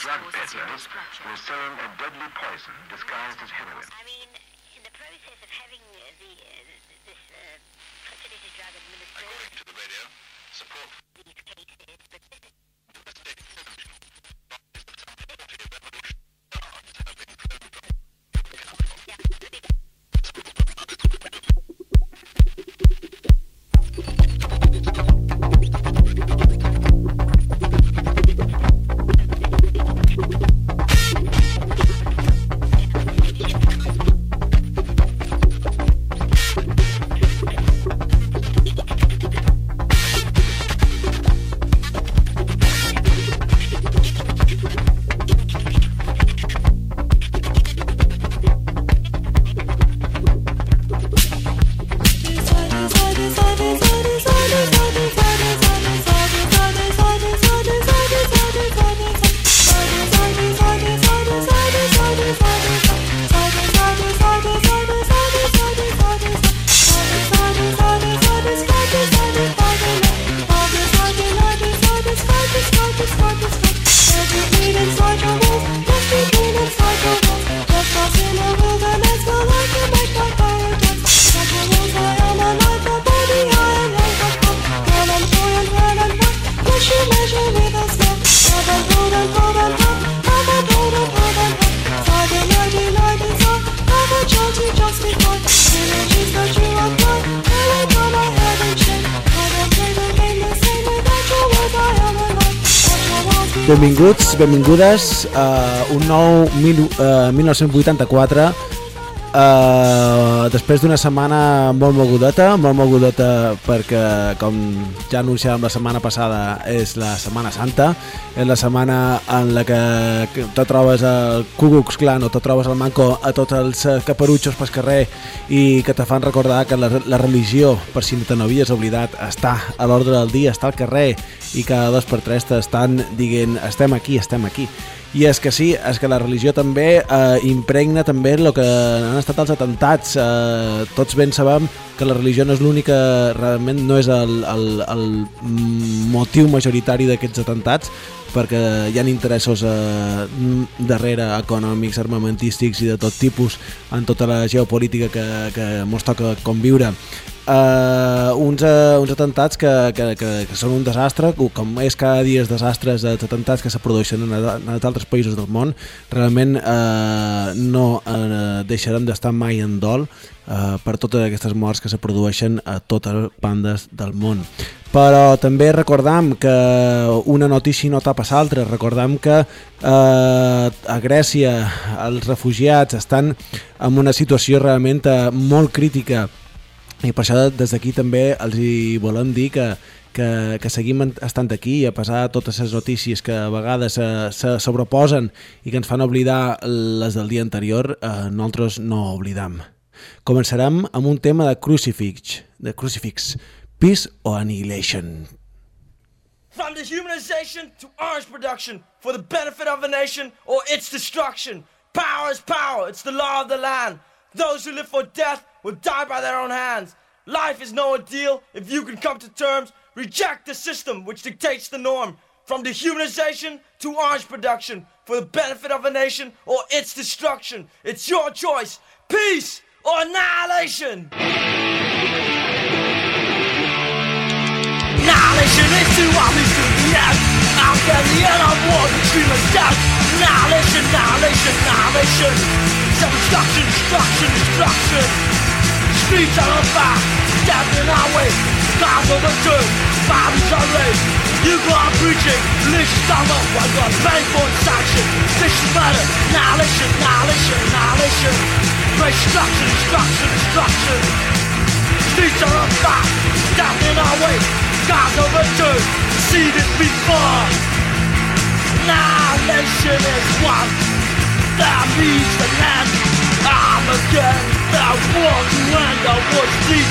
drug peddlers were selling a deadly poison disguised as heroin. I mean, in the process of having uh, the, uh, this uh, fertility drug administered According to the radio, support benvingudes a un nou mil, uh, 1984 uh, després d'una setmana molt mogudeta, molt mogudeta perquè com ja anunciàvem la setmana passada és la Setmana Santa és la setmana en la que te trobes al Ku Klux Klan o te trobes al manco a tots els eh, caperutxos pel carrer i que te fan recordar que la, la religió, per si no te n'havies oblidat, està a l'ordre del dia, està al carrer i cada dos per tres t'estan dient estem aquí, estem aquí. I és que sí, és que la religió també eh, impregna també el que han estat els atentats. Eh, tots ben sabem que la religió no és l'única, realment no és el, el, el motiu majoritari d'aquests atentats, perquè hi ha interessos eh, darrere econòmics, armamentístics i de tot tipus en tota la geopolítica que, que ens toca conviure. Uh, uns, uh, uns atentats que, que, que, que són un desastre, com és cada dia els desastres dels atentats que se produeixen en, en els altres països del món, realment uh, no uh, deixarem d'estar mai en dol uh, per totes aquestes morts que se produeixen a totes bandes del món. Però també recordam que una notícia no tapa l'altra, recordam que eh, a Grècia els refugiats estan en una situació realment eh, molt crítica i per això des d'aquí també els hi volem dir que, que, que seguim estant aquí a pesar de totes les notícies que a vegades se, se sobreposen i que ens fan oblidar les del dia anterior, eh, nosaltres no oblidam. Començarem amb un tema de Crucifix, de Crucifix, Peace or Annihilation. From dehumanization to orange production for the benefit of a nation or its destruction. Power is power, it's the law of the land. Those who live for death will die by their own hands. Life is no ordeal if you can come to terms. Reject the system which dictates the norm. From dehumanization to orange production for the benefit of a nation or its destruction. It's your choice. Peace or annihilation. Annihilation is too obvious to the end. After the end of war, the extreme of death. Annihilation, annihilation, annihilation. Self-destruction, destruction, destruction. Streets are on fire, death in our way. Cars overturned, bodies are raised. You go on preaching, religious dogma, one God paying for sanction. This is murder, annihilation, annihilation, annihilation. Destruction, destruction, destruction. Streets are on fire, death in our way. Cars overturned, seen it before. Annihilation is one that means the land. I'm again that war to end the war's deep.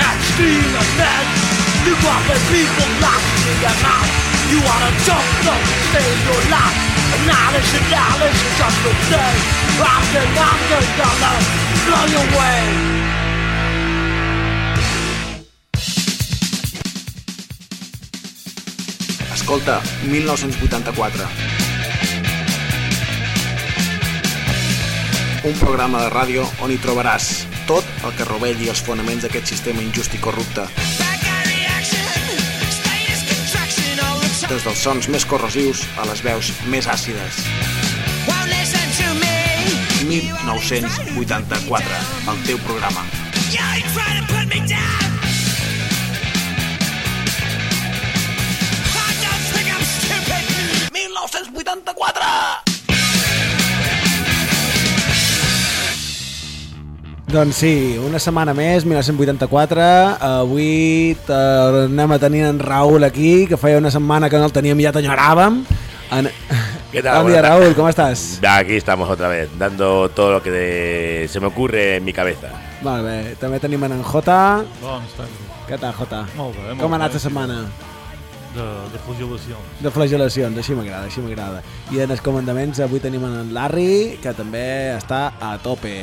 Extreme event. You got the people in their mouth. You wanna jump, jump, stay your life. Knowledge and knowledge is just the same Often, often gonna blow your way Escolta, 1984. Un programa de ràdio on hi trobaràs tot el que rovelli els fonaments d'aquest sistema injust i corrupte. Des dels sons més corrosius a les veus més àcides. 1984, el teu programa. Doncs sí, una setmana més, 1984. Avui tornem a tenir en Raül aquí, que feia una setmana que no el teníem i ja t'enyoràvem. En... ¿Qué tal? Bon dia, Raúl, ¿cómo estás? Aquí estamos otra vez, dando todo lo que de- se me ocurre en mi cabeza. Molt bé, també tenim en Jota. Bones tardes. Què tal, Jota? Molt bé, molt Com ha anat bé. la setmana? De, de flagel·lacions. De flagel·lacions, així m'agrada, així m'agrada. I en els comandaments avui tenim en Larry, que també està a tope.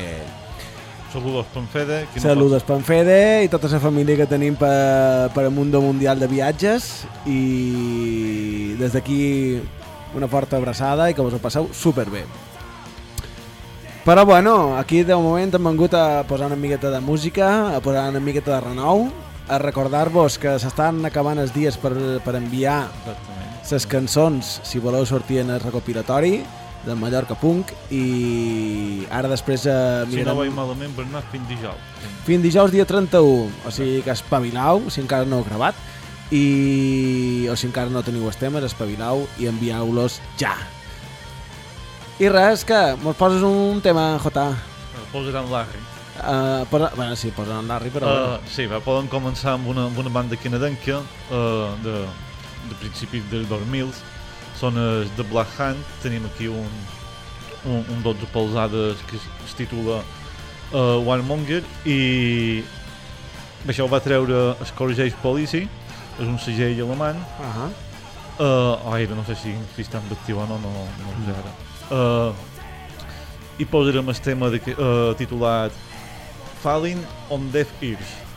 Saludos Panfede. no Saludos Panfede i tota la família que tenim per, per el Mundo Mundial de Viatges i des d'aquí una forta abraçada i que us ho passeu superbé. Però bueno, aquí de moment hem vengut a posar una miqueta de música, a posar una miqueta de renou, a recordar-vos que s'estan acabant els dies per, per enviar les cançons, si voleu sortir en el recopilatori del Mallorca Punk i ara després eh, Si no vaig mirarem malament, Bernat, fins dijous. fins dijous dia 31 o sigui que espavilau si encara no heu gravat i o si encara no teniu els temes espavilau i envieu-los ja i res, que mos poses un tema J Uh, posaran Larry. uh, posa, bueno, sí, posa en Larry però Uh, bueno. sí, va, podem començar amb una, amb una banda canadenca uh, de, de principis del 2000. Els de Black Hand. Tenim aquí un, un, un 12 polzades que es titula uh, Warmonger i això va treure Scourge's Policy, és un segell alemany uh -huh. Uh, ai, no sé si, si està en actiu o no, no, no ho sé ara. Uh, I posarem el tema de, uh, titulat Falling on Deaf Ears.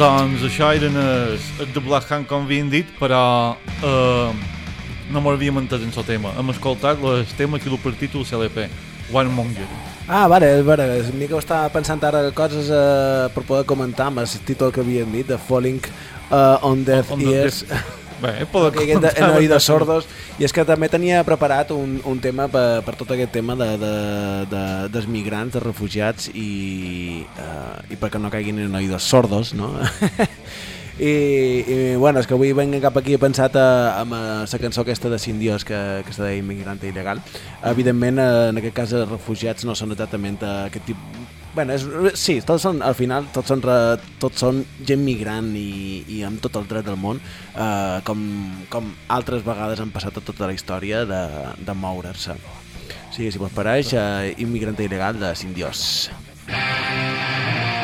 Doncs això eren els, els de Black Hand, com havien dit, però eh, no m'havíem entès en el tema. Hem escoltat el tema que du per títol CLP, One Monger. Ah, vale, és vera, a mi que estava pensant ara coses eh, per poder comentar amb el títol que havíem dit, de Falling uh, on Deaf On the Ears. Bé, poder que aquest en sordos i és que també tenia preparat un, un tema per, per tot aquest tema de, de, de, dels migrants, de refugiats i, uh, i perquè no caiguin en oïdos sordos no? I, i bueno, és que avui venc cap aquí he pensat a, amb eh, la cançó aquesta de Cindios que, que se deia Immigrante Il·legal evidentment eh, en aquest cas els refugiats no són exactament aquest tipus Bueno, és, sí, tots són, al final tots són, re, tots són gent migrant i, i amb tot el dret del món, eh, com, com altres vegades han passat a tota la història de, de moure's-se. Sí, si vos pareix, eh, immigrante il·legal de Sindios. Inmigrante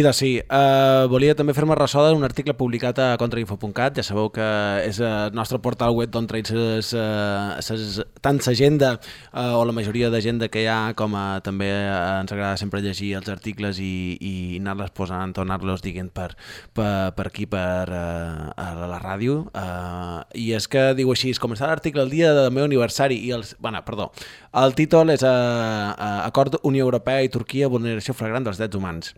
I de sí, uh, volia també fer-me ressò d'un article publicat a contrainfo.cat, ja sabeu que és el nostre portal web d'on traig ses, uh, ses, tant l'agenda uh, o la majoria d'agenda que hi ha com uh, també ens agrada sempre llegir els articles i, i anar-les posant o anar-los dient per, per, per aquí, per uh, a la ràdio. Uh, i és que diu així, començar l'article el dia del meu aniversari i els... Bueno, perdó, el títol és uh, Acord Unió Europea i Turquia vulneració flagrant dels drets humans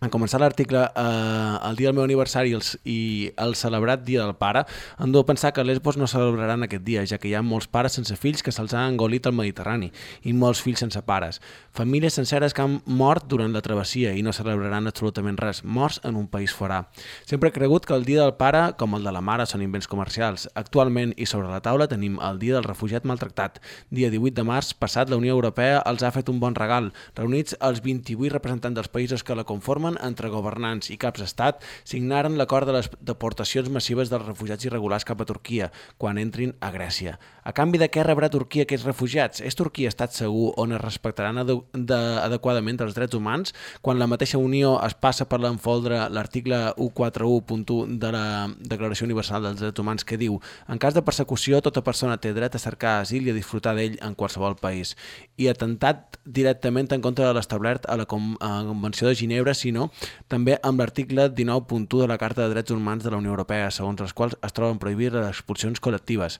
en començar l'article eh, el dia del meu aniversari els, i el celebrat dia del pare, em deu pensar que Lesbos no celebraran aquest dia, ja que hi ha molts pares sense fills que se'ls ha engolit al Mediterrani i molts fills sense pares. Famílies senceres que han mort durant la travessia i no celebraran absolutament res, morts en un país forà. Sempre he cregut que el dia del pare, com el de la mare, són invents comercials. Actualment i sobre la taula tenim el dia del refugiat maltractat. Dia 18 de març passat, la Unió Europea els ha fet un bon regal. Reunits els 28 representants dels països que la conformen, formen entre governants i caps d'estat signaren l'acord de les deportacions massives dels refugiats irregulars cap a Turquia quan entrin a Grècia. A canvi de què rebrà Turquia aquests refugiats? És Turquia estat segur on es respectaran de, adequadament els drets humans quan la mateixa Unió es passa per l'enfoldre l'article 141.1 de la Declaració Universal dels Drets Humans que diu en cas de persecució tota persona té dret a cercar asil i a disfrutar d'ell en qualsevol país i atentat directament en contra de l'establert a la Convenció de Ginebra, sinó també amb l'article 19.1 de la Carta de Drets Humans de la Unió Europea, segons els quals es troben prohibir les expulsions col·lectives.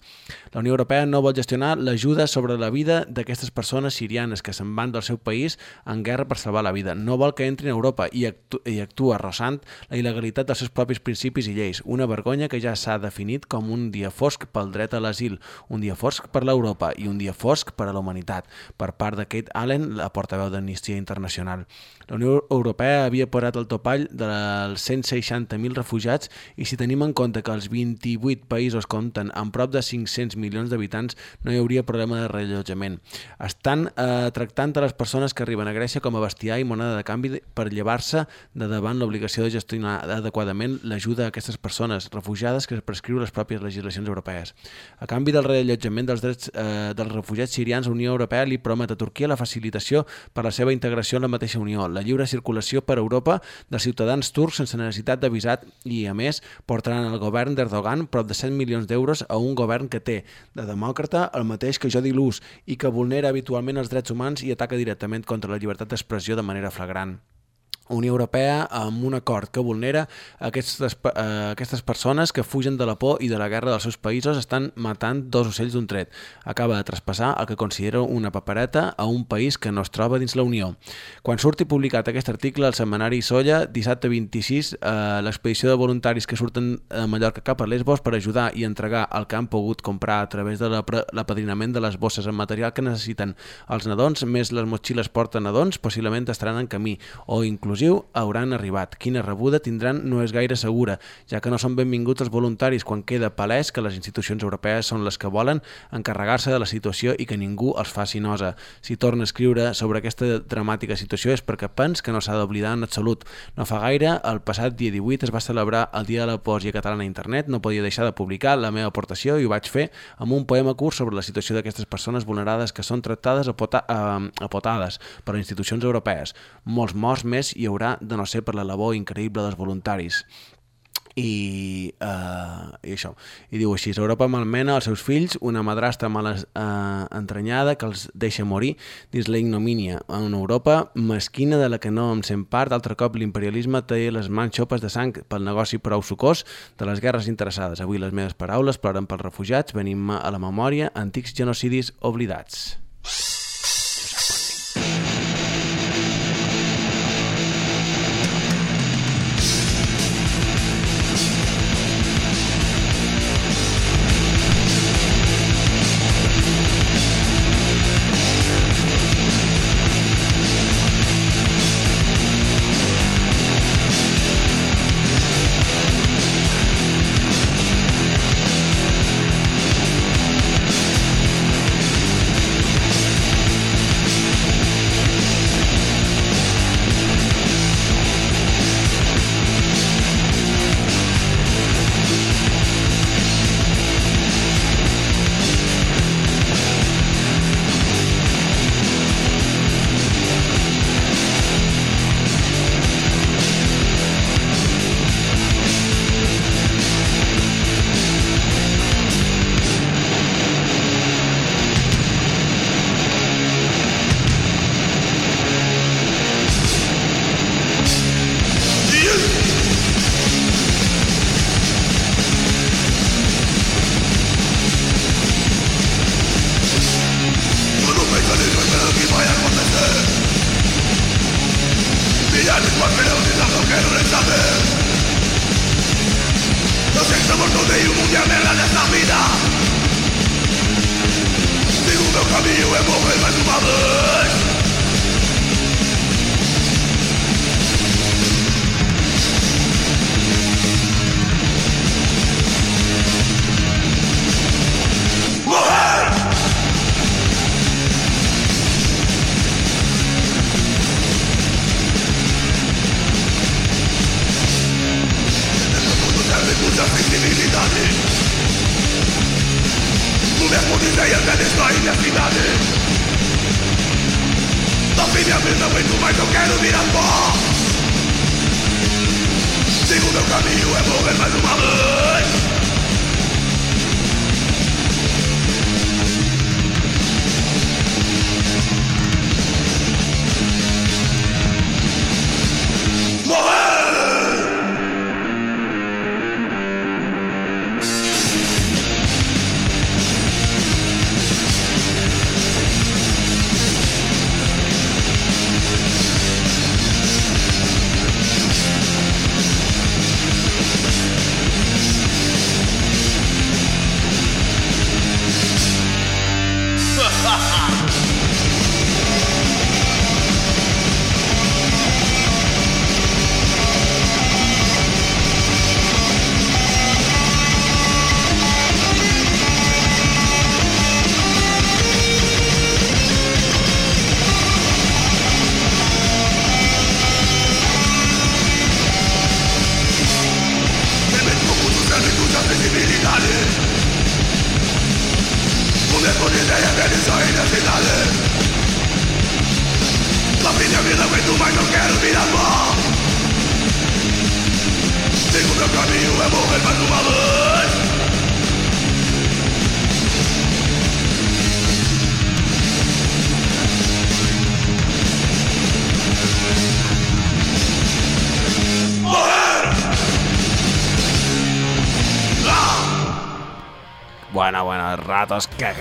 La Unió Europea no vol gestionar l'ajuda sobre la vida d'aquestes persones sirianes que se'n van del seu país en guerra per salvar la vida. No vol que entrin a Europa i, actu i actua arrosant la il·legalitat dels seus propis principis i lleis. Una vergonya que ja s'ha definit com un dia fosc pel dret a l'asil, un dia fosc per l'Europa i un dia fosc per a la humanitat, per part de Kate Allen, la portaveu d'Amnistia Internacional. La Unió Europea havia parat el topall dels 160.000 refugiats i si tenim en compte que els 28 països compten amb prop de 500 milions d'habitants, no hi hauria problema de rellotjament. Estan eh, tractant a les persones que arriben a Grècia com a bestiar i moneda de canvi per llevar-se de davant l'obligació de gestionar adequadament l'ajuda a aquestes persones refugiades que es prescriu les pròpies legislacions europees. A canvi del rellotjament dels drets eh, dels refugiats sirians, la Unió Europea li promet a Turquia la facilitació per a la seva integració en la mateixa Unió, la lliure circulació per Europa de ciutadans turcs sense necessitat de visat i, a més, portaran al govern d'Erdogan prop de 100 milions d'euros a un govern que té de demòcrata el mateix que Jodi Luz i que vulnera habitualment els drets humans i ataca directament contra la llibertat d'expressió de manera flagrant. Unió Europea amb un acord que vulnera aquestes, eh, aquestes persones que fugen de la por i de la guerra dels seus països estan matant dos ocells d'un tret. Acaba de traspassar el que considera una papereta a un país que no es troba dins la Unió. Quan surti publicat aquest article al setmanari Solla, dissabte 26, eh, l'expedició de voluntaris que surten a Mallorca cap a Lesbos per ajudar i entregar el que han pogut comprar a través de l'apadrinament de les bosses en material que necessiten els nadons, més les motxilles porta nadons, possiblement estaran en camí o inclús inclusiu hauran arribat. Quina rebuda tindran no és gaire segura, ja que no són benvinguts els voluntaris quan queda palès que les institucions europees són les que volen encarregar-se de la situació i que ningú els faci nosa. Si torna a escriure sobre aquesta dramàtica situació és perquè pens que no s'ha d'oblidar en absolut. No fa gaire, el passat dia 18 es va celebrar el Dia de la Poesia Catalana a Internet, no podia deixar de publicar la meva aportació i ho vaig fer amb un poema curt sobre la situació d'aquestes persones vulnerades que són tractades a, pota, a, a potades per institucions europees. Molts morts més i haurà de no ser per la labor increïble dels voluntaris. I, uh, i això. I diu així, Europa malmena els seus fills una madrastra mal uh, entranyada que els deixa morir dins la ignomínia en una Europa mesquina de la que no em sent part. Altre cop l'imperialisme té les mans xopes de sang pel negoci prou sucós de les guerres interessades. Avui les meves paraules ploren pels refugiats venim a la memòria antics genocidis oblidats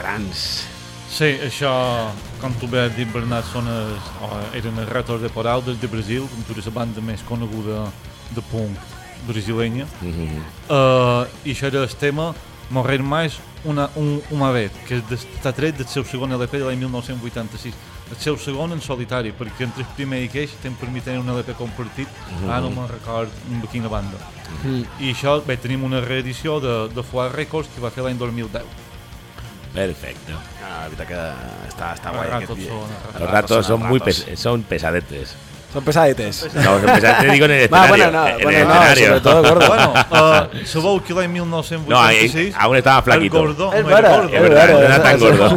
grans. Sí, això, com tu bé has dit, Bernat, són els, o eren els Ratos de Poral des de Brasil, com tu eres la banda més coneguda de punk brasilenya. Uh, I això era el tema Morrer Mais una, un, una vez, que està tret del seu segon LP de l'any 1986. El seu segon en solitari, perquè entre el primer i aquell temps per mi tenir un LP compartit, ara no me'n record amb quina banda. I això, bé, tenim una reedició de, de Foie Records que va fer l'any 2010. Perfecto. Ah, la veritat que està, està guai Els aquest ratos dia. són- Los ratos son muy ratos. pes- son pesadetes. Són pesadites. No, son pesadetes digo en el Va, escenario. bueno, no, en bueno, el no, escenario. sobre todo gordo. Bueno, uh, sabeu que l'any No, 1986 ahí- aún estaba flaquito. el És no era gordo. Es verdad, no era tan gordo.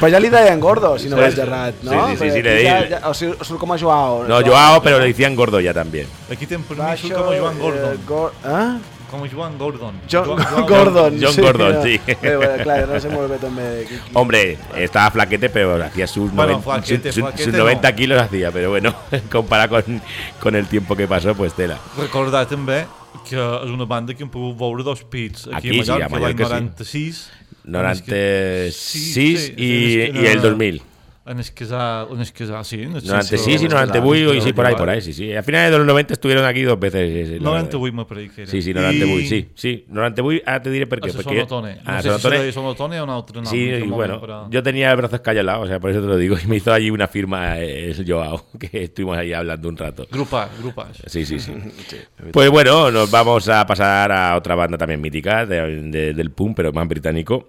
Però ja li deien gordo, si no Sí, vaig errat, no? Sí, sí, sí, ja- ja- O sigui, surt com a Joao. No, Joao, pero le decían gordo ya también. Aquí surt com a Joan Gordon. Eh, Gor ah? Com a Joan Gordon. John, Joan- Joan Gordon. John Gordon, no. sí. Bé, bueno, clar, no qui- qui- Hombre, estaba flaquete, pero hacía sus, Bueno, 90, flaquete, sus- flaquete sus no. 90 kilos hacía, pero bueno, comparado con, con el tiempo que pasó, pues tela. Recordar també que és una banda que hem pogut veure dos pits aquí, Aquí a sí, a Mallorca, l'any sí. 96. 96 sí, y, en el que y el era- 2000. En el casal, en el casal, sí. En el 96 y centre- 98 y sí, por ahí, por ahí, sí, sí. A finales de los 90 estuvieron aquí dos veces. sí, sí, lo- 98 me pareix que era. Sí, sí, 98, I- sí, sí. 98, ahora te diré por qué. Porque, Sonotone. No a sé si Sonotone- de Sonotone o un altre nom. Sí, y bueno, però- yo tenía el brazo escayolado, o sea, por eso te lo digo. Y me hizo allí una firma eh, el Joao, que estuvimos ahí hablando un rato. Grupàs, grupàs. Sí, sí, sí. Pues bueno, nos vamos a pasar a otra banda también mítica de- de- del punk, pero más británico.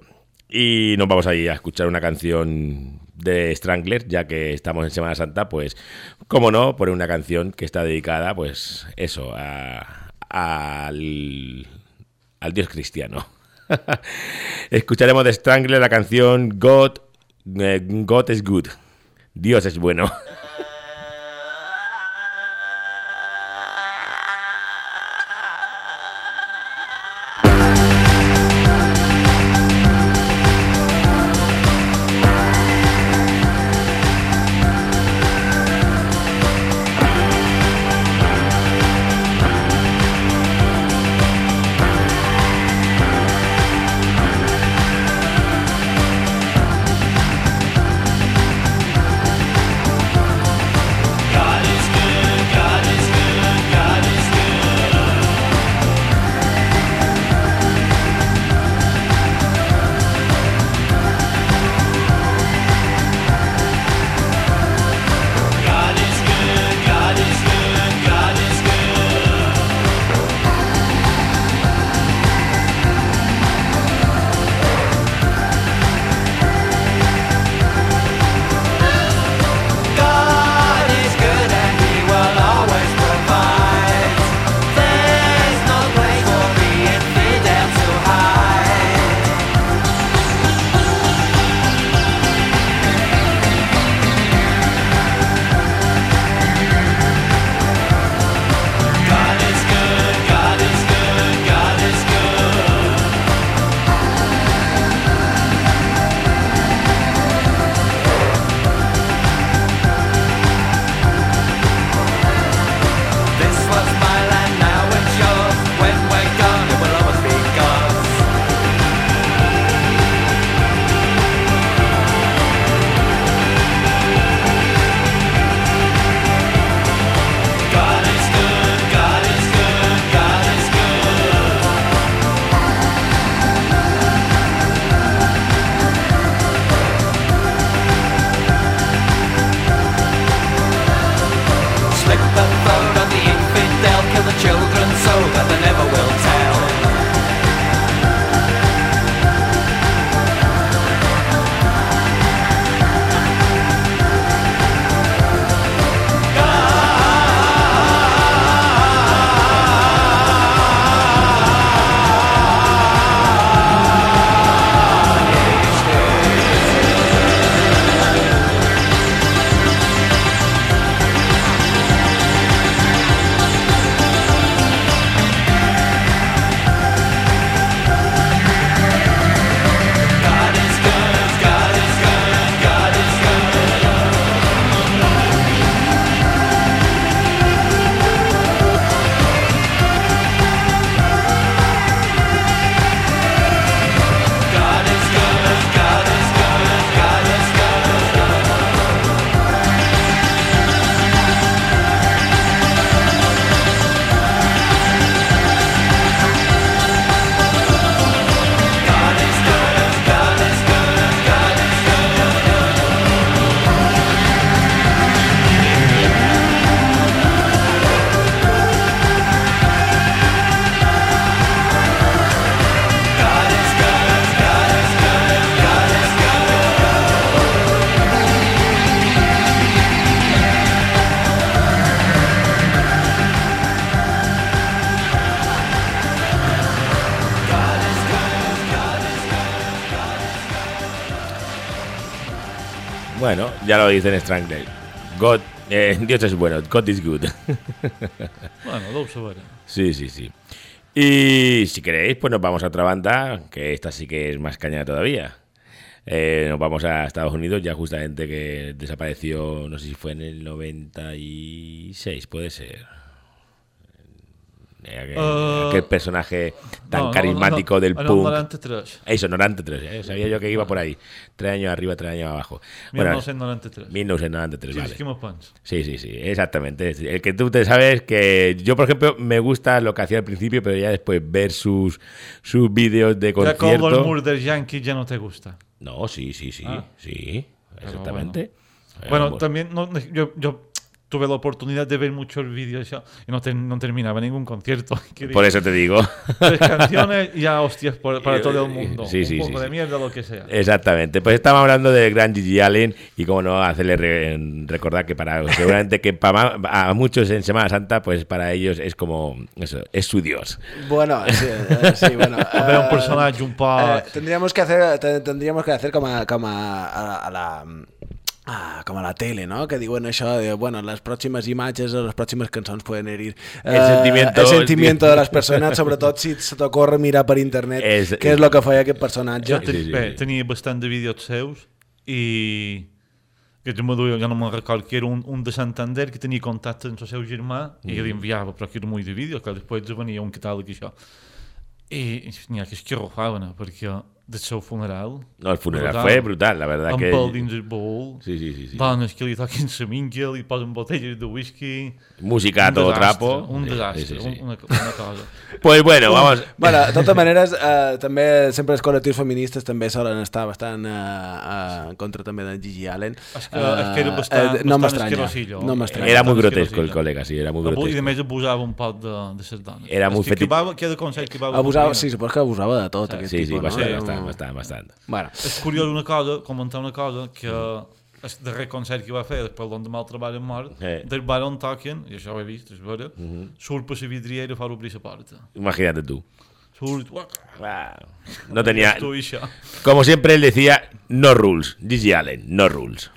Y nos vamos ahí a escuchar una canción de Strangler, ya que estamos en Semana Santa, pues, cómo no, poner una canción que está dedicada, pues, eso, a- al, al dios cristiano. Escucharemos de Strangler la canción God, eh, God is Good. Dios es bueno. Ya lo dicen Strangler. God, eh, Dios es bueno, God is good. Bueno, deu saber. Sí, sí, sí. Y si queréis, pues nos vamos a otra banda, que esta sí que es más caña todavía. Eh, nos vamos a Estados Unidos, ya justamente que desapareció, no sé si fue en el 96, puede ser. Eh, aquel personaje tan No, no, carismático no, del en el punk. 93. Eso, 93, ¿eh? sabía yo que iba por ahí. Tres años arriba, tres años abajo. Bueno, 1993. 1993, Sí, vale. Pants. Sí, sí, sí, exactamente. El que tú te sabes que yo, por ejemplo, me gusta lo que hacía al principio, pero ya después ver sus, sus vídeos de Ya con concierto. los Murder Yankee ya no te gusta. No, sí, sí, sí, Ah. sí, exactamente. Bueno, bueno. también no, yo, yo tuve la oportunidad de ver muchos vídeos ya, y no, te- no terminaba ningún concierto. Quería Por eso te digo. Tres canciones y ya hostias por- para todo el mundo. Sí, sí, Un poco sí, de sí. mierda, lo que sea. Exactamente. Pues estamos hablando del gran Gigi Allen y como no hacerle re- recordar que para seguramente que para a muchos en Semana Santa, pues para ellos es como eso, es su dios. Bueno, sí, eh, sí, bueno. Un eh, personaje, un eh, tendríamos que hacer te- tendríamos que hacer com a, com a, a, a la Ah, com a la tele, no? Que diuen això de, bueno, les pròximes imatges o les pròximes cançons poden herir eh, El sentimiento- el sentimiento de les persones, sobretot si se t'ocorre mirar per internet És- què és el que feia aquest personatge. Jo sí, sí, bé, tenia bastant de vídeos seus i que jo, jo no me'n record que era un, un de Santander que tenia contacte amb el seu germà i Mm. li enviava però que era molt de vídeos que després venia un catàleg i això i n'hi ha que es que rofaven perquè del seu funeral No, el funeral Brutal. fue brutal, la verdad amb que... el dins el baúl Sí, sí, sí. sí. dones que li toquen la minga li posen botelles de whisky Música a todo desastre, trapo. un Sí, desastre sí, sí, sí. un- Una, una cosa Pues bueno, vamos. Bueno, de totes maneres, eh, també sempre els col·lectius feministes també solen estar bastant eh, eh, en contra també de Gigi Allen. És que- és que era Eh, bastant- no bastant m'estranya. asquerosillo. No m'estranya. Era muy Bastante grotesco el colega, sí, era muy Abu- I grotesco. a més abusava un poc de, de les dones. Era És muy que, va, que de consell que va Abusava, sí, suposo que abusava de tot, aquest Sí, sí, tipus, bastant, no? Bastant, bastant, bastant. Bueno, És curiós una cosa, comentar una cosa, que el darrer concert que va fer després l'endemà del treball en mort, Eh. del bar on toquen, i això ho he vist, és vera, surt per la vidriera a obrir la porta. Imagínate tú. Surt, uah, No tenía. tu i això. Como siempre él decía, no rules. Gigi Allen, no rules.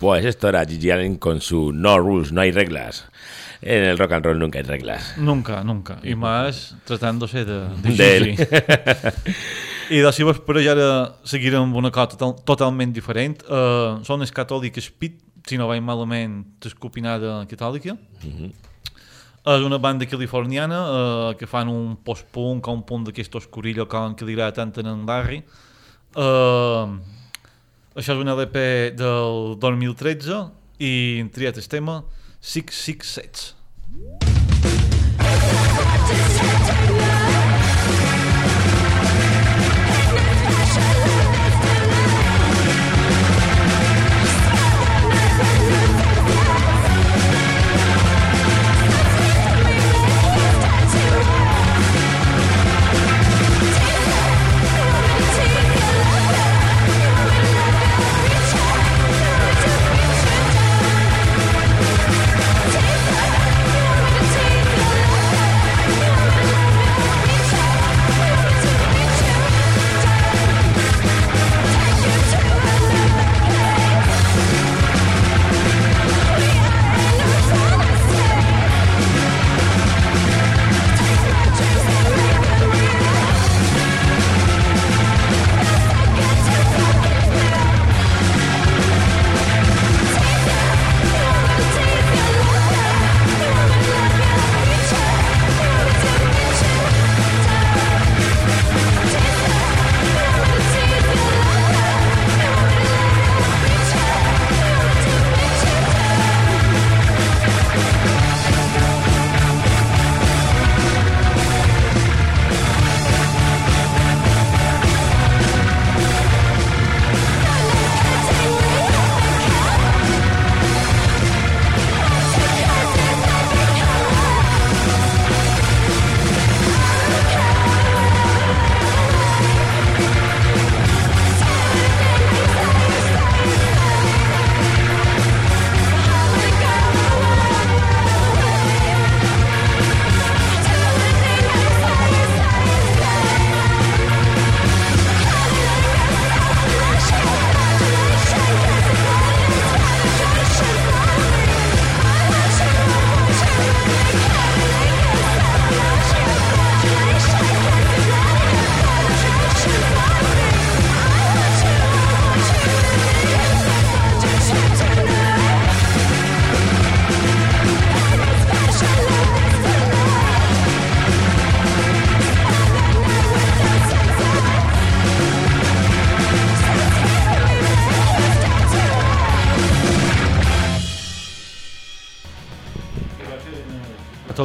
Pues esto era Gigi Allen con su no rules, no hay reglas. En el rock and roll nunca hay reglas. Nunca, nunca. I més tratant-se de, de D'ell. Gigi. I de si vos per ara seguirem amb una cosa total, totalment diferent. Uh, són els catòlics Speed, si no vaig malament, d'escopinada catòlica. És una banda californiana uh, que fan un post-punk o un punt d'aquest oscurillo com que li agrada tant en Larry. Uh, això és un LP del 2013 i en triat el tema 666.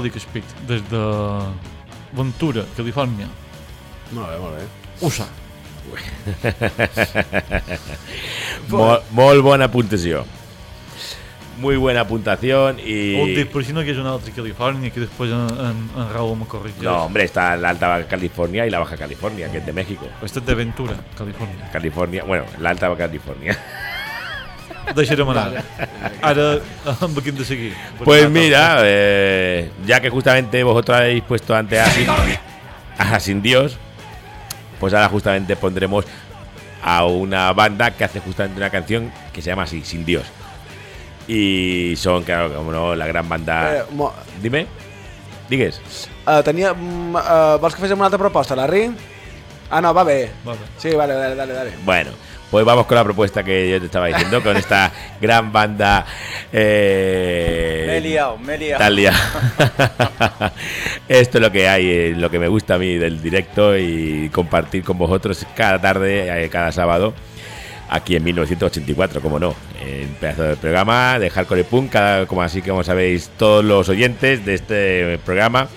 Còlic Speed, des de Ventura, Califòrnia. Molt bé, molt bé. USA. Molt, molt bona puntuació. Muy buena puntuación y... O per si no que és una altra Califòrnia, que després en, en, en Raúl me corregeix. No, hombre, está la Alta California y la Baja California, que es de México. Aquesta és de Ventura, Califòrnia. California, bueno, la Alta California. Deixarem anar. Ara, amb hem de seguir. Pues mira, eh, ya que justamente vosotros habéis puesto antes a Sin, a Sin Dios, pues ahora justamente pondremos a una banda que hace justamente una canción que se llama así, Sin Dios. Y son, claro, como no, la gran banda... Eh, mo- Dime, digues. Uh, tenia... mm, Uh, vols que féssim una altra proposta, Larry? Ah, no, va bé. Vale. Sí, vale, dale, dale, dale. Bueno, pues vamos con la propuesta que yo te estaba diciendo, con esta gran banda. Eh, Me he liado, me he liado. Tal. Esto es lo que hay, eh, lo que me gusta a mí del directo y compartir con vosotros cada tarde, eh, cada sábado, aquí en 1984, como no, en pedazo de programa de Hardcore Punk, cada, como así que como sabéis todos los oyentes de este programa.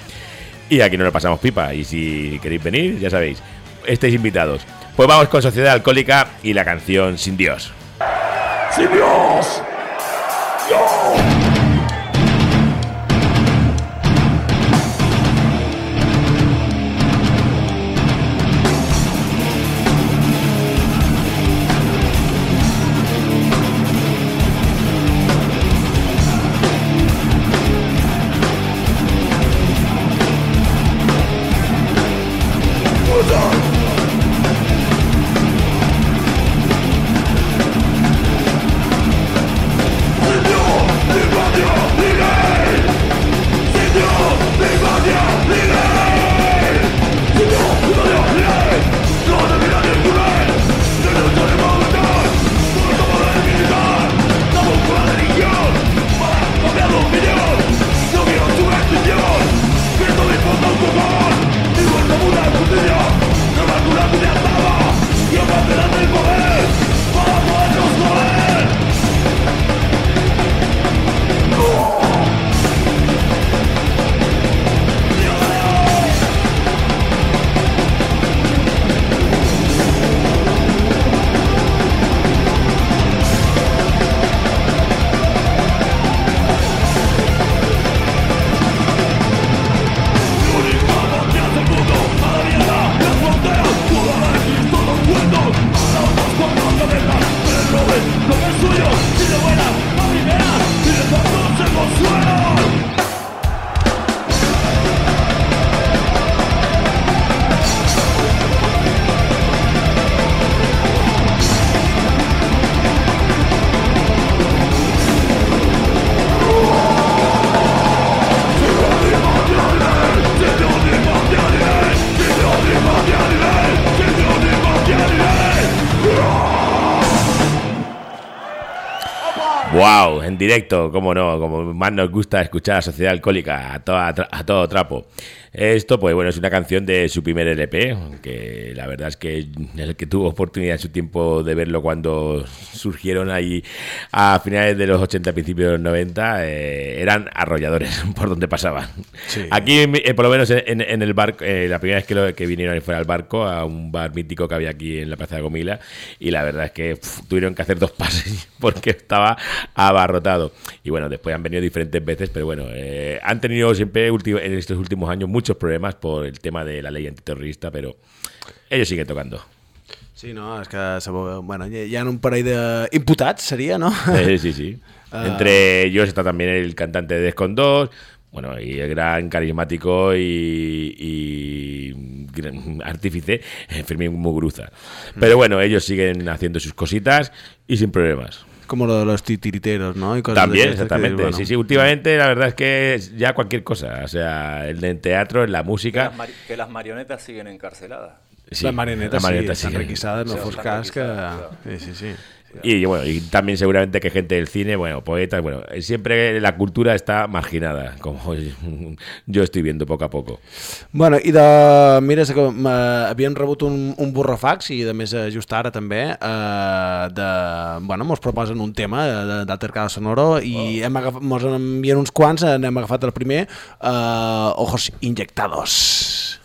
Y aquí no lo pasamos pipa. Y si queréis venir, ya sabéis, estáis invitados. Pues vamos con Sociedad Alcohólica y la canción Sin Dios. Sin Dios. Wow, nos gusta escuchar a Sociedad Alcohólica a, a todo trapo. Esto, pues bueno, es una canción de su primer LP, que la verdad es que el que tuvo oportunidad en su tiempo de verlo cuando surgieron ahí a finales de los 80, principios de los 90, eh, eran arrolladores por donde pasaban. Aquí, eh, por lo menos en, en el barco, eh, la primera vez que, lo- que vinieron fuera al barco, a un bar mítico que había aquí en la Plaza de Gomila, y la verdad es que tuvieron que hacer dos pases porque estaba abarrotado. Y bueno, después han venido diferentes veces, pero bueno, eh, han tenido siempre en estos últimos años muchos problemas por el tema de la ley antiterrorista, pero ellos siguen tocando. Sí, no, és que bueno, hi ha un parell d'imputats, seria, no? Eh, sí, sí. Entre ellos está también el cantante de Descon 2, bueno, y el gran carismático y, y gran artífice eh, Fermín Muguruza. Pero bueno, ellos siguen haciendo sus cositas y sin problemas. Como lo de los titiriteros, ¿no? Y cosas También, de estas que, exactamente. bueno, Sí, sí, últimamente la verdad es que ya cualquier cosa. O sea, el de teatro, en la Que música. las, que las marionetas siguen encarceladas. Sí, les marionetes, las marionetes sí, siguen. requisades, no Sí, fos estan cas que... requisades, Sí, sí, sí. Y bueno, y también seguramente que gente del cine, bueno, poetas, bueno, siempre la cultura está marginada, como yo estoy viendo poco a poco. Bueno, i de... Mira, que havíem rebut un, un burrofax, i de més just ara també, eh, de... Bueno, mos proposen un tema de- d'Altercado Sonoro i hem agafat, mos en envien uns quants, eh, n'hem agafat el primer, eh, Ojos Inyectados.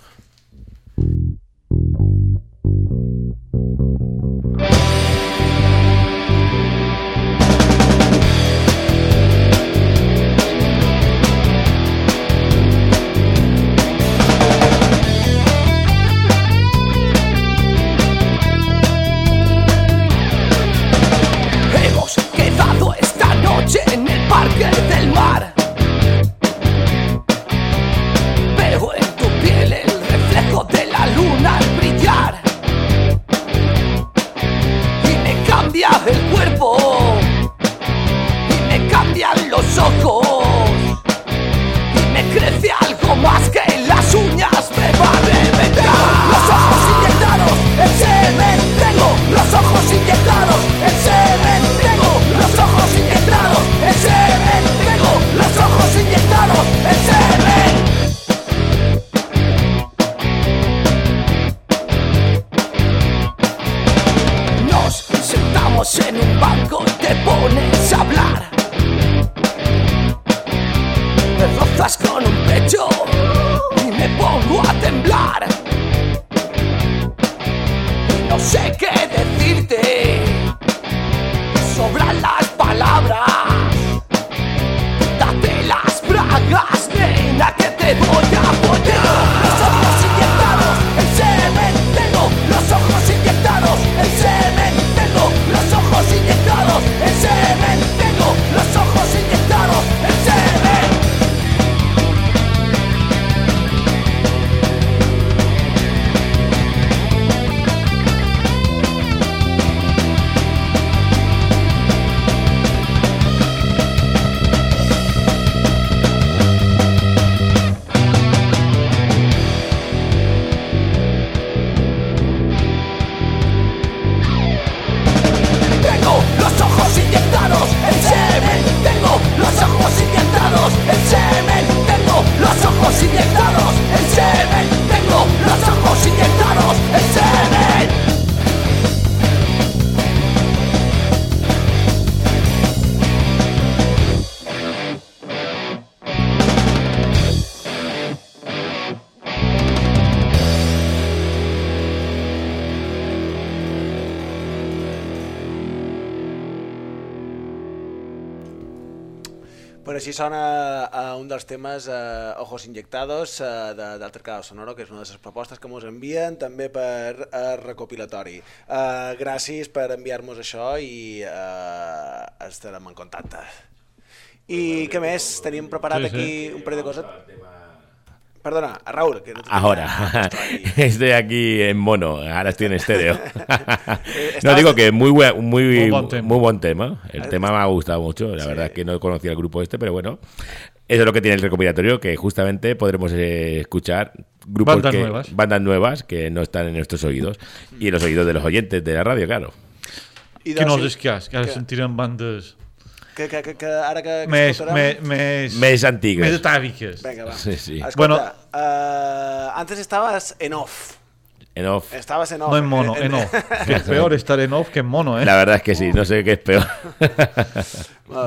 Així sona uh, un dels temes uh, Ojos Inyectados uh, de- d'Altercado Sonoro, que és una de les propostes que ens envien també per uh, recopilatori. Uh, gràcies per enviar-nos això i uh, estarem en contacte. I què més? Teníem preparat Sí, sí. aquí un parell de coses. Perdona, Raúl, que no Ahora, Estoy- aquí en mono, ahora estoy en estéreo. no estabas- digo que muy buen, muy, Muy muy, buen tema. buen tema. El tema me ha gustado mucho. La verdad es que no conocía el grupo este, pero bueno, eso es lo que tiene el recopilatorio, que justamente podremos eh, escuchar grupos Bandas que, nuevas. bandas nuevas que no están en nuestros oídos y en los oídos de los oyentes de la radio, claro. I Que no doncs, és que, que que- bandes que, que, que, que ara que, que més, escoltarem- més, més, Més antigues. més atàviques. Venga, va. Sí, sí. Escolta, Bueno. eh, antes estabas en off. En off. Estabas en off. No en mono, Eh, en off. Que és peor estar en off que en mono, eh? La verdad es que sí, no sé qué es peor.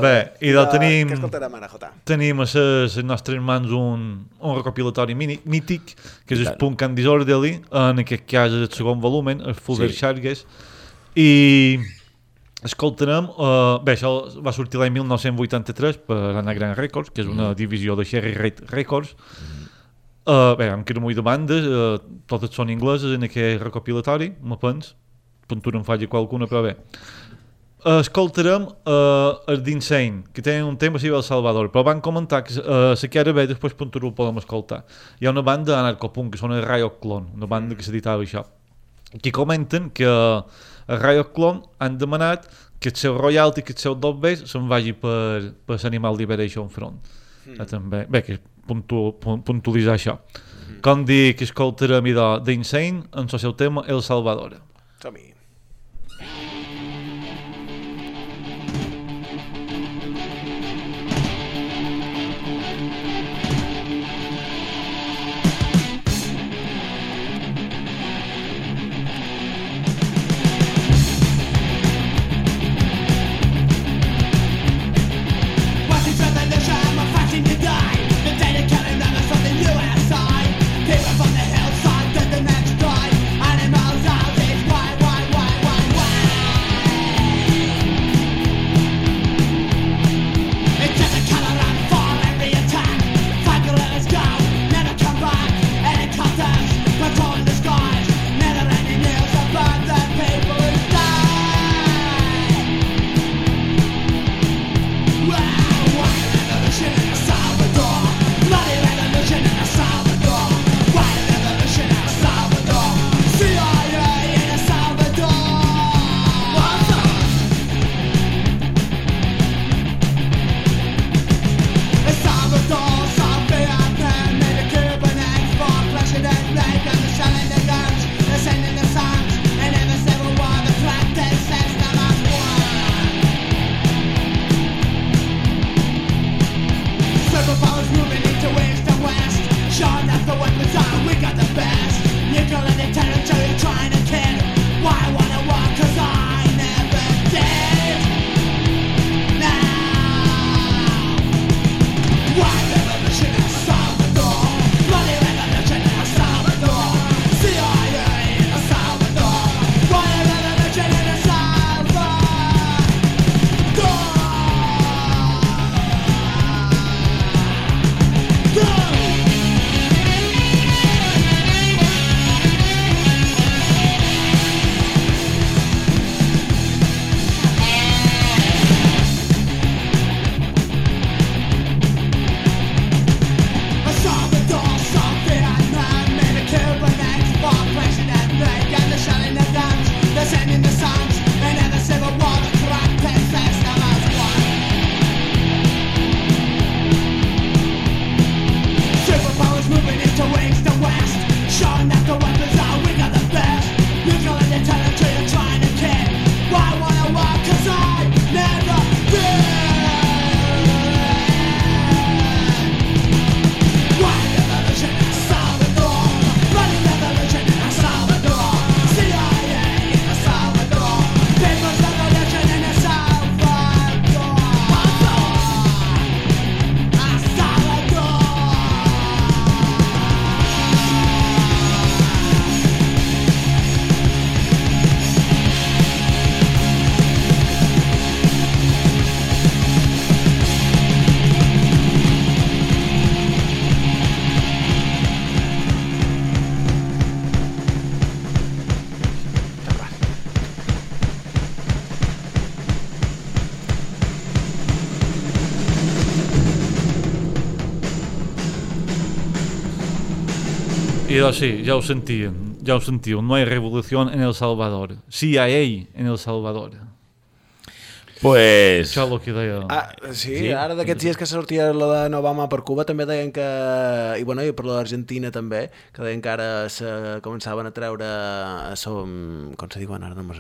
Bé, i de Eh, tenim- Què escoltarem ara, Jota? Tenim a les, nostres mans un, un recopilatori mini, mític, que és el. Punk and Disorderly, en aquest cas és el segon volumen, el Fulver Sí. Charges, i escoltarem, uh, bé, això va sortir l'any 1983 per Anagram Records, que és una divisió de Cherry Red Records, Uh, bé, em quedo molt de bandes, uh, totes són ingleses en aquest recopilatori, me pens, puntura em falli qualcuna, però bé. Uh, escoltarem uh, el d'Insane, que té un tema si El Salvador, però van comentar que uh, se queda bé, després puntura ho podem escoltar. Hi ha una banda anarcopunk, que són el Riot Clone, una banda que s'editava això, que comenten que uh, el Riot Clone han demanat que el seu royalty, que el seu dot base se'n vagi per, per l'Animal Liberation Front. Mm. també, bé, que puntu, pun- puntualitzar això. Mm. Com dir que escoltarem d'Insane en el seu tema El Salvador. Som-hi. Ido así, ya os sentí, ya os sentí, no hay revolución en El Salvador. Sí hay en El Salvador. Pues... Això és el que deia... Ah, sí, Sí. ara d'aquests dies que sortia la de Obama per Cuba també deien que, i bueno, i per l'Argentina també, que deien que ara se començaven a treure som, com se diuen ara, no,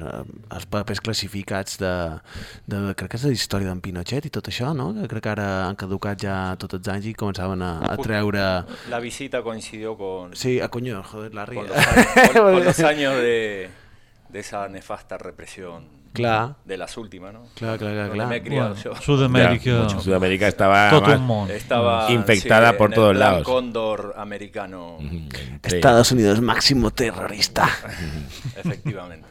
els papers classificats de, de crec que és de la història d'en Pinochet i tot això, no? Que crec que ara han caducat ja tots els anys i començaven a, a treure... La visita coincidió con, Sí, a coño, joder, Larry. con, los, años, con- con los años de, de esa nefasta represión Clar, de las últimas, ¿no? clar, clar, clar, Donde clar. me he criado Bueno, yo. Sudamèrica... Ya, Sudamérica estaba más. Estaba Infectada sí, por en el todos plan lados. Cóndor americano, entre- Estados Unidos máximo terrorista. efectivamente.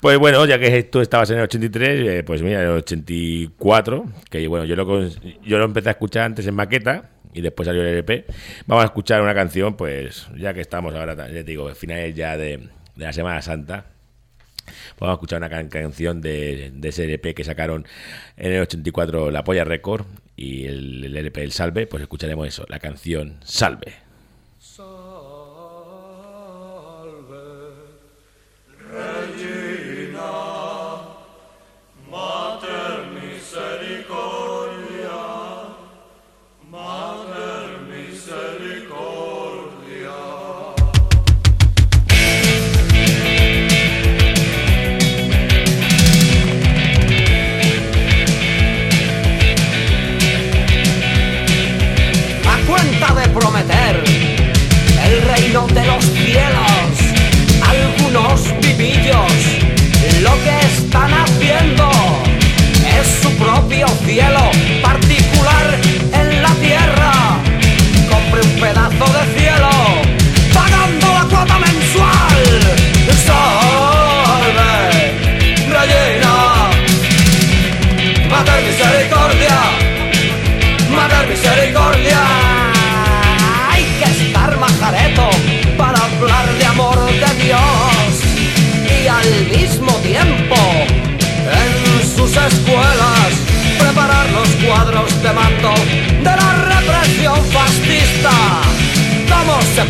Pues bueno, ya que tú estabas en el 83, eh, pues mira, en el 84, que bueno, yo lo, yo lo empecé a escuchar antes en maqueta y después salió el LP. Vamos a escuchar una canción, pues ya que estamos ahora, ya te digo, finales ya de, de la Semana Santa. Vamos a escuchar una can- canción de, de ese LP que sacaron en el 84 La Polla Record y el, el LP El Salve, pues escucharemos eso, la canción Salve.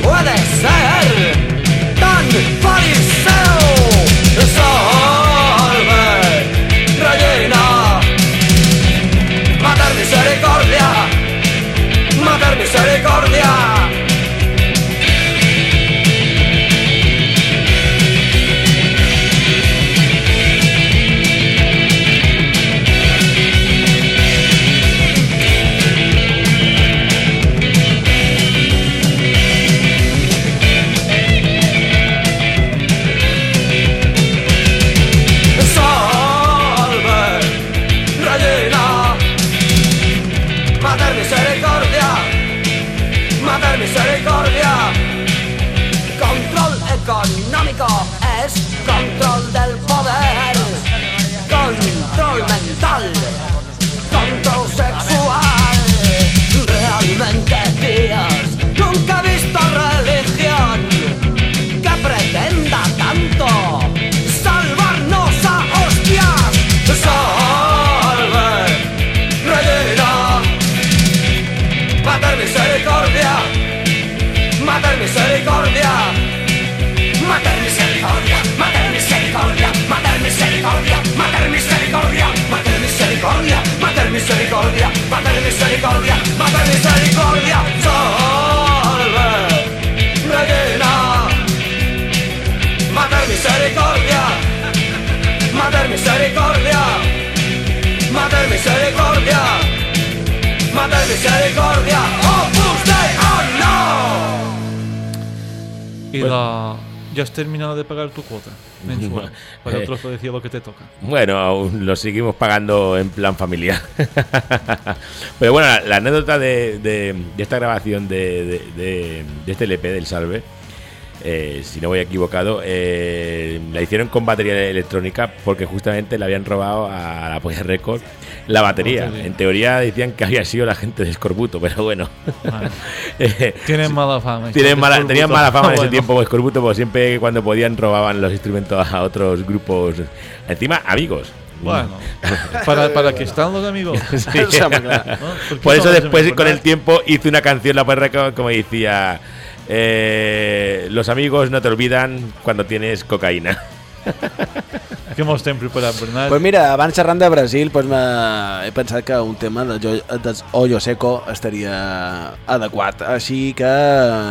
boa dessa. misericordia, Padre misericordia, Padre misericordia, salve, Regina, Madre misericordia, Madre misericordia, Madre misericordia, Madre misericordia, Opus Dei, oh no! Είδα Ya has terminado de pagar tu cuota mensual para el trozo de cielo que te toca. Bueno, aún lo seguimos pagando en plan familiar. Pero bueno, la, la anécdota de, de- de esta grabación de, de- este LP del Salve, eh, si no voy equivocado, eh, la hicieron con batería electrónica porque justamente le habían robado a la Polla Record la batería. Batería. En teoría decían que había sido la gente de Scorbuto, pero bueno. Vale. Eh, Tienen mala fama. tienen mala, tenían mala fama en ese Bueno, tiempo Scorbuto, porque siempre cuando podían robaban los instrumentos a otros grupos. Encima, amigos. Bueno, para, para que están los amigos. Por eso después con el tiempo hice una canción, la recordar, como decía Eh, los amigos no te olvidan cuando tienes cocaïna. Què mos estem preparat, Bernat? Pues mira, abans xerrant de Brasil, pues he pensat que un tema de, jo, de Hoyo Seco estaria adequat. Així que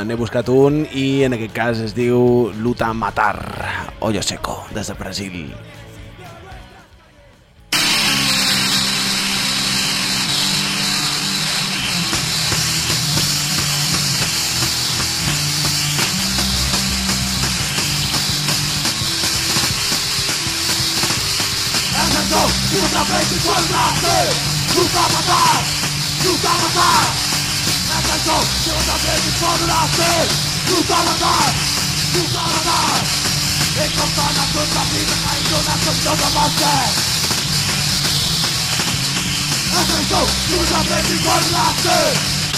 n'he buscat un i en aquest cas es diu Luta Matar, Hoyo Seco, des de Brasil. Andrade Nunca matar, nunca matar Atenção, que outra vez me fome nascer Nunca matar, nunca matar Encontrar na sua vida caindo nessa opção pra você Atenção, que outra vez me fome nascer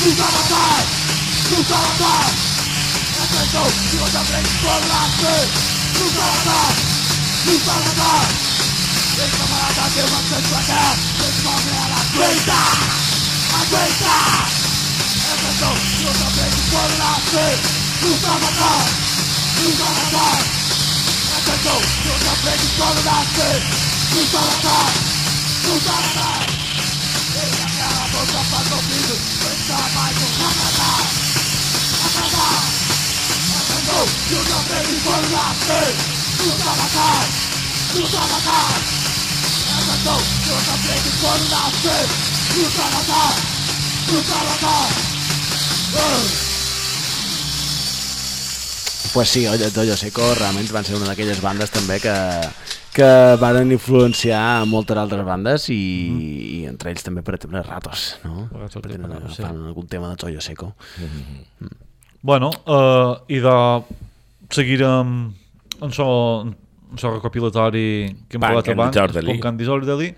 Nunca matar, nunca matar Atenção, que outra vez me fome nascer Nunca matar, nunca matar Vem camarada, levanta devagar Vem favela, aguenta Aguenta. É Atenção, eu também que quando nascer Nunca matar Nunca matar Atenção, é eu também que quando nascer Nunca matar Nunca matar Ei, aquela boca faz ouvido. Pensa mais um racadá Racadá é Atenção, eu também que quando nascer Nunca matar Nunca matar Pues sí, Hoyo, Hoyo Seco realment van ser una d'aquelles bandes també que, que van influenciar moltes altres bandes i, i entre ells també, per exemple, Ratos, no? Ratos exemple, Ratos, sí. algun tema de Hoyo Seco. Bueno, uh, i de seguir amb en so, en so recopilatori que hem parlat abans. Punk Disorderly,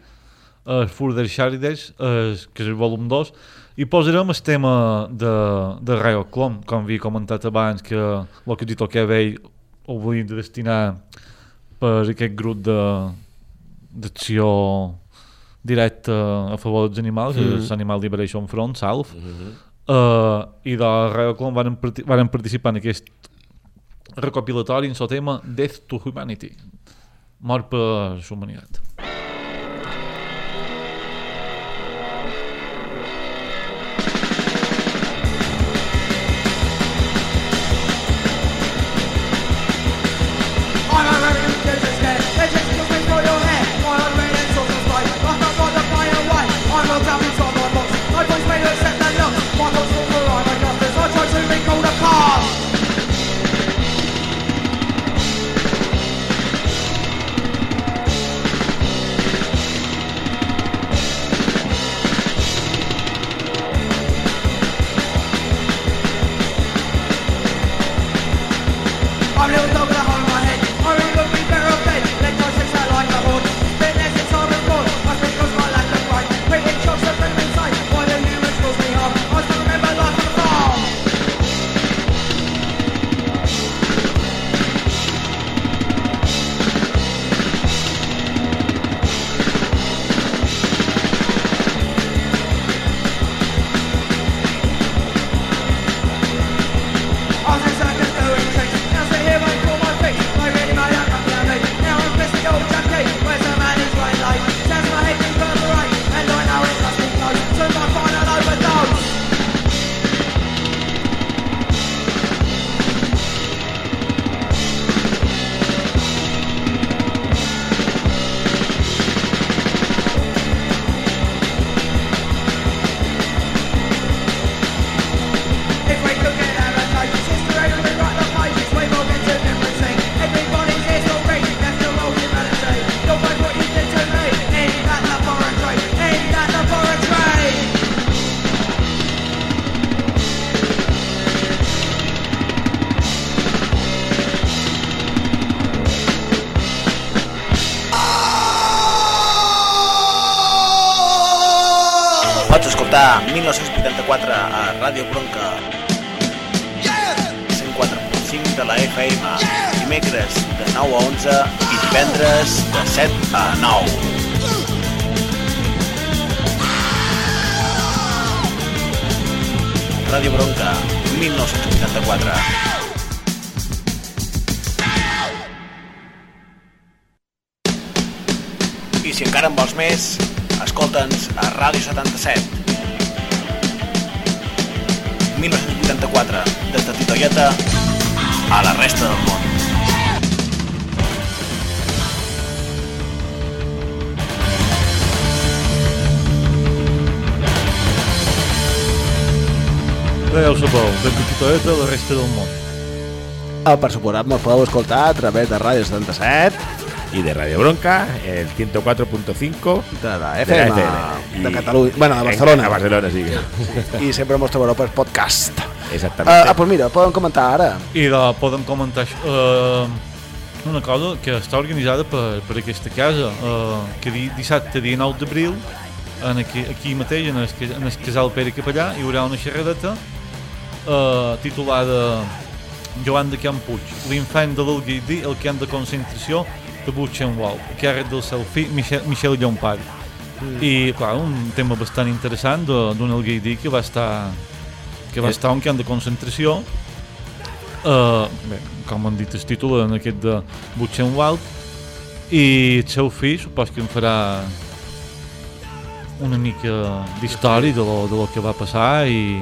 uh, Further Charities, uh, que és el volum 2, i posarem el tema de, de Riot Clone, com havia comentat abans, que el que dit el que vell ho volien destinar per aquest grup de d'acció directa a favor dels animals, mm -hmm. l'Animal Liberation Front, SALF, mm -hmm. uh, i de Riot Clone van, van participar en aquest recopilătari în o Death to Humanity. Mar pe jumătate. Per suposat, me'l podeu escoltar a través de Ràdio 77, Y de Radio Bronca, el 104.5 de la de FM, la FM. de Y- Catalunya, bueno, de Barcelona. A Barcelona, sí. I sempre mos trobareu per podcast. Exactamente. Ah, ah, pues mira, poden comentar ara. I de, podem comentar uh, una cosa que està organitzada per, per aquesta casa, uh, que di, dissabte, dia 9 d'abril, aquí, aquí mateix, en el, en el casal Pere Capellà, hi haurà una xerradeta uh, titulada Joan de Camp Puig, l'infant de l'Alguidí, el camp de concentració de Buchenwald, a càrrec del seu fill Michel, Michel Llompart. Mm. I, clar, un tema bastant interessant d'un Alguidí que va estar que va estar a un camp de concentració uh, bé, com han dit el títol en aquest de Buchenwald i el seu fill supos que en farà una mica d'història de, lo, de lo que va passar i,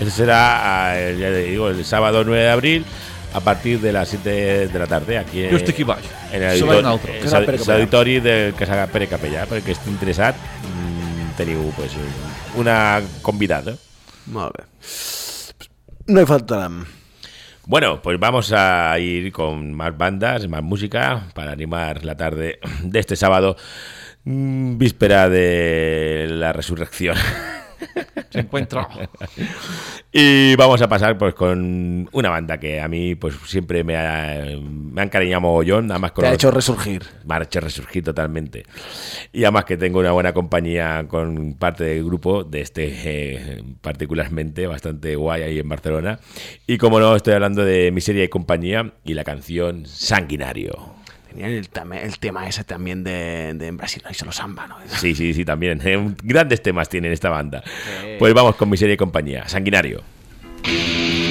Ese será, ah, ya le digo, el sábado 9 de abril a partir de las 7 de la tarde aquí en, aquí baix en el Se va en altre. auditori, Casal Pere el Capellà. auditori del Casal Pere Capellà, perquè estic interessat, mm, teniu pues, una convidada. Molt bé. No hi faltarem. Bueno, pues vamos a ir con más bandas, más música para animar la tarde de este sábado, mm, víspera de la resurrección. se encuentra Y vamos a pasar pues con una banda que a mí pues siempre me ha, me ha encariñado mogollón, nada más con Te ha los- hecho resurgir. me ha hecho resurgir totalmente. Y además que tengo una buena compañía con parte del grupo, de este eh, particularmente, bastante guay ahí en Barcelona. Y como no, estoy hablando de Miseria y compañía y la canción Sanguinario. Tenían el, tema ese también de, de en Brasil, no hizo los samba, ¿no? Sí, sí, sí, también. eh, grandes temas tienen esta banda. Pues vamos con Miseria y compañía. Sanguinario. Sanguinario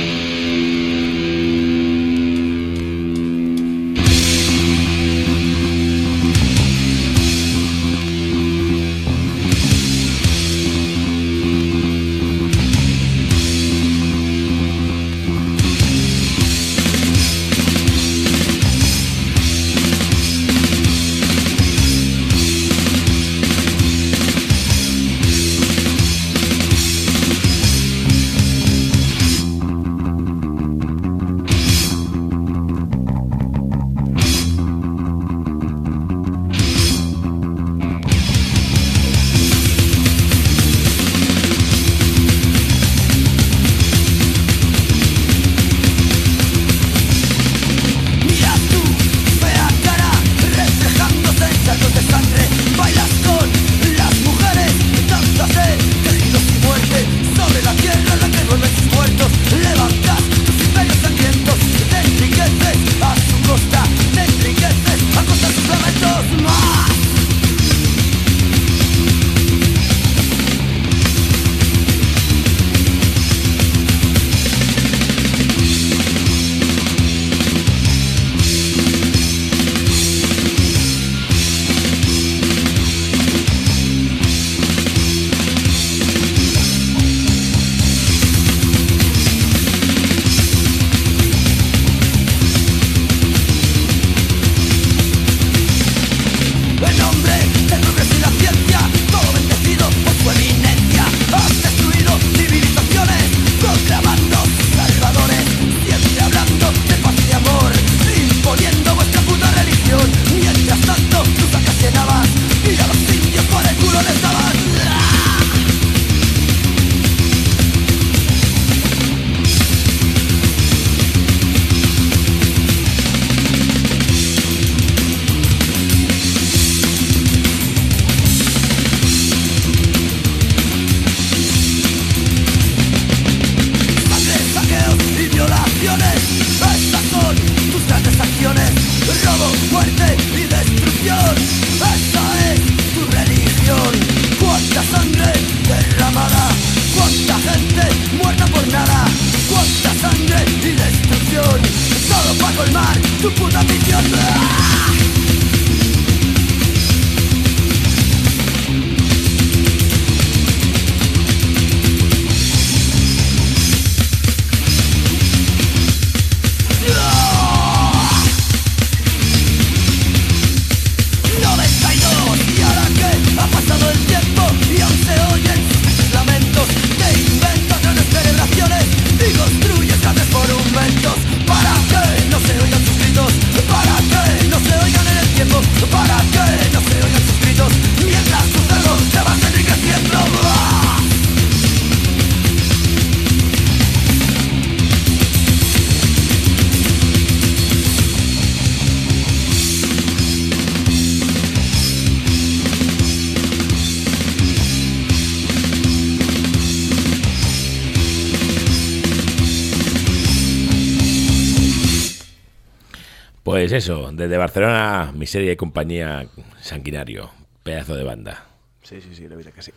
desde Barcelona, Miseria y compañía Sanguinario, pedazo de banda. Sí, sí, sí, la veritat que sí.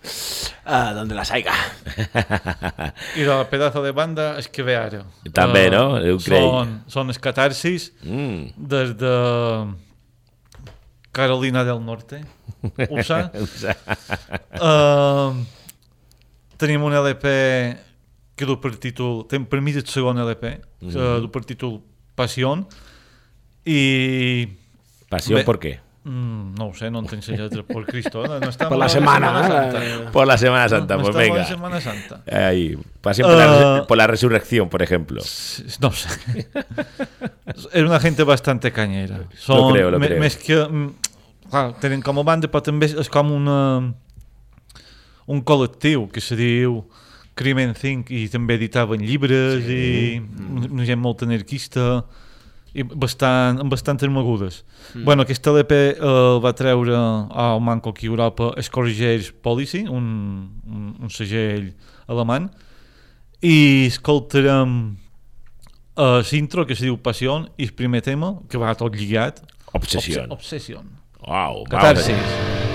Uh, donde la saiga. I del pedazo de banda és que ve ara. També, Eh, no? Ho creia. Són, són els catarsis Mm. des de Carolina del Norte, USA. uh, tenim un LP que du per títol, tem per mi és el segon LP, mm -hmm. du per títol Passió i... Pasión. ¿por qué? Mm, no sé, no entenc la lletra, por Cristo. No, Per la Santa. eh? Por la Semana Santa, no, pues venga. en Semana Santa. Ahí, pasión por, la, por la resurrección, por ejemplo. No sé. Era una gente bastante cañera. Són, creo, lo me- creo. Que... mm, Clar, tenen com a banda, però també és com una, un col·lectiu que se diu Crimen Think i també editaven llibres sí. i una gent molt anarquista i bastant, amb bastantes mogudes. Mm. Bueno, aquesta LP eh, va treure al Manco aquí a Europa Scourgers Policy, un, un, un segell alemany, i escoltarem uh, l'intro que se diu Passió i el primer tema, que va tot lligat, Obsesión. Obsessió. Wow, vamos Catarsis. allá.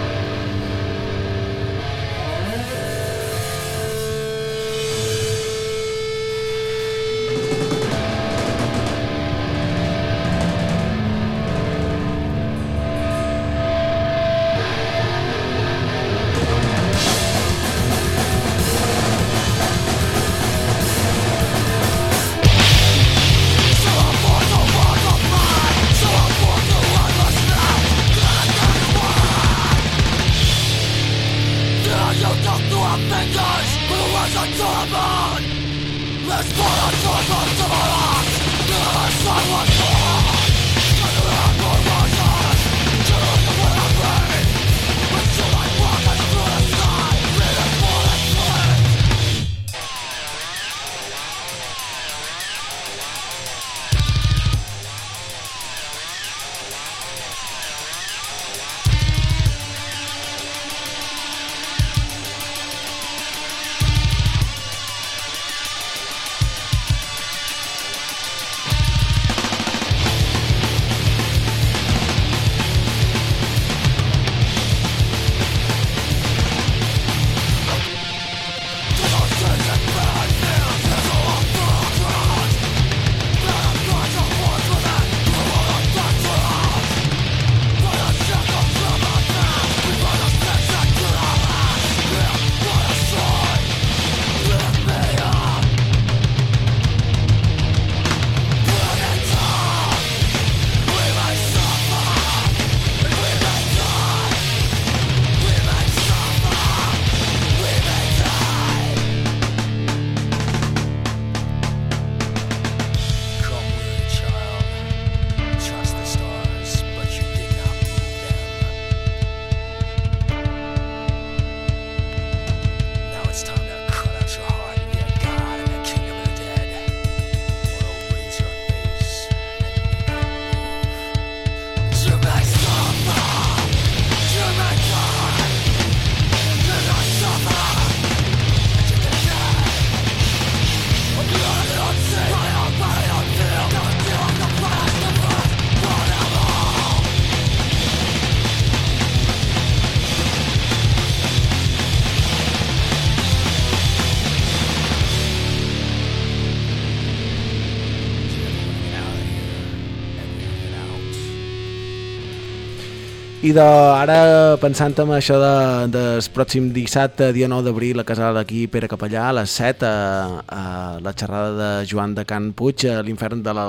I de, ara, pensant en això de, del pròxim dissabte, dia 9 d'abril, a casal d'aquí Pere Capellà, a les 7, a, a la xerrada de Joan de Can Puig, a l'infern de la...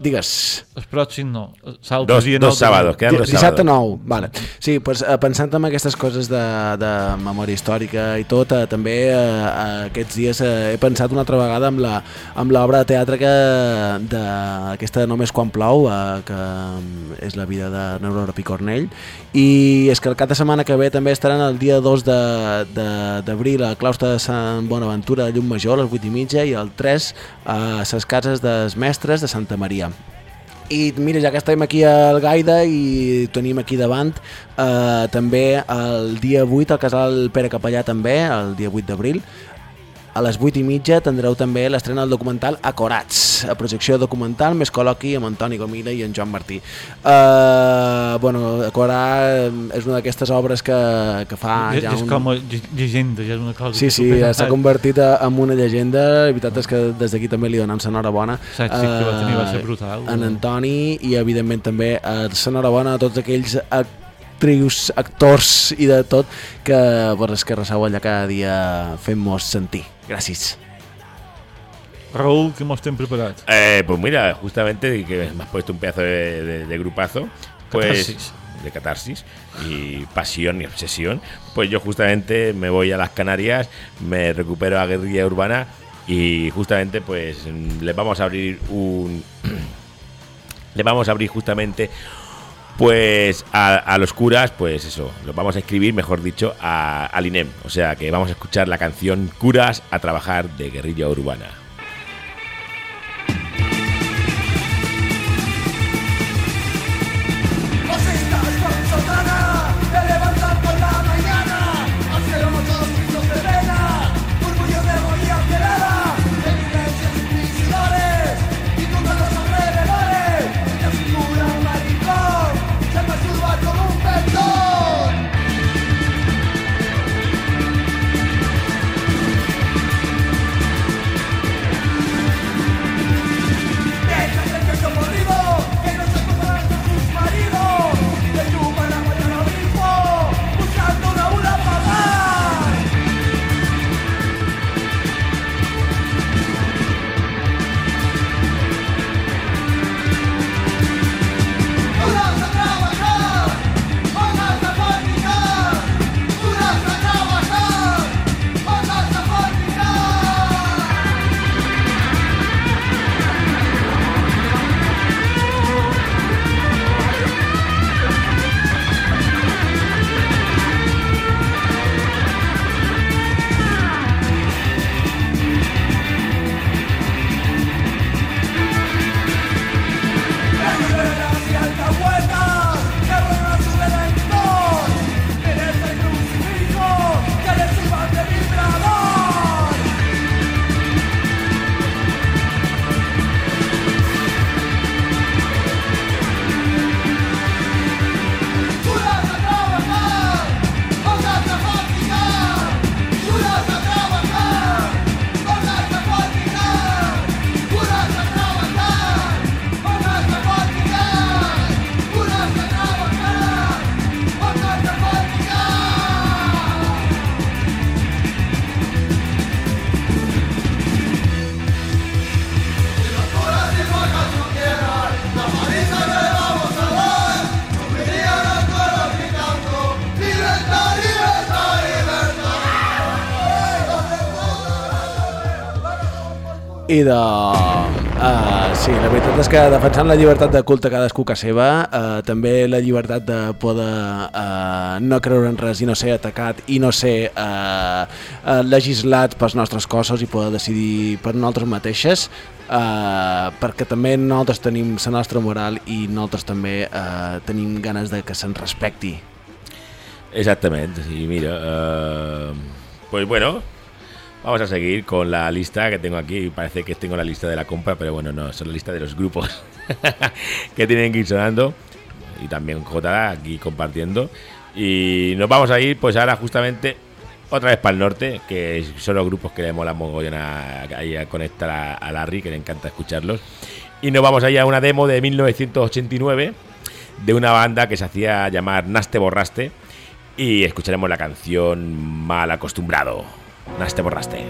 Digues. El pròxim no. L'altre Dos, dia dos no, sábados, quedan dos Dissabte. 9, vale. Sí, pues, eh, pensant en aquestes coses de, de memòria històrica i tot, eh, també eh, aquests dies eh, he pensat una altra vegada amb la amb l'obra de teatre que d'aquesta Només quan plou, eh, que mm, és la vida de Neurora Picornell, i és que el cap de setmana que ve també estaran el dia 2 de- de- d'abril a Claustre de Sant Bonaventura de Llum Major a les 8 i mitja i el 3 a les cases dels mestres de Santa Maria. I mira, ja que estem aquí al Gaida i tenim aquí davant eh, també el dia 8 al casal Pere Capellà també, el dia 8 d'abril a les 8 i mitja tindreu també l'estrena del documental Acorats, a projecció documental més col·loqui amb Antoni Gomila i en Joan Martí. Uh, bueno, Acorà és una d'aquestes obres que, que fa És, ja és un... com a lle- llegenda, ja és una cosa Sí, sí, s'ha convertit en una llegenda. La veritat és que des d'aquí també li donem l'enhorabona sí, que va tenir, va ser eh, brutal. en Antoni i evidentment també eh, l'enhorabona a tots aquells actrius, actors i de tot que per les que reseu allà cada dia fent-nos sentir. Gràcies. Raúl, que mos tem preparat? Eh, pues mira, justamente que me has puesto un pedazo de, de- de grupazo. Pues, Catarsis. De catarsis y pasión y obsesión. Pues yo justamente me voy a las Canarias, me recupero a guerrilla urbana y justamente pues les vamos a abrir un... le vamos a abrir justamente pues a, a los curas, pues eso, los vamos a escribir, mejor dicho, a, al INEM. O sea que vamos a escuchar la canción Curas a trabajar de guerrilla urbana. I de... Uh, sí, la veritat és que defensant la llibertat de culte cadascú que seva, uh, també la llibertat de poder uh, no creure en res i no ser atacat i no ser uh, uh, legislat pels nostres cossos i poder decidir per nosaltres mateixes, uh, perquè també nosaltres tenim la nostra moral i nosaltres també uh, tenim ganes de que se'n respecti. Exactamente, y mira, eh, pues bueno, vamos a seguir con la lista que tengo aquí. Parece que tengo la lista de la compra, pero bueno, no, son la lista de los grupos que tienen que ir sonando. Y también J aquí compartiendo. Y nos vamos a ir, pues ahora justamente otra vez para el norte, que son los grupos que le mola mogollón a, a conectar a, a Larry, que le encanta escucharlos. Y nos vamos a ir a una demo de 1989 de una banda que se hacía llamar Naste Borraste y escucharemos la canción Mal Acostumbrado. Naste Borraste.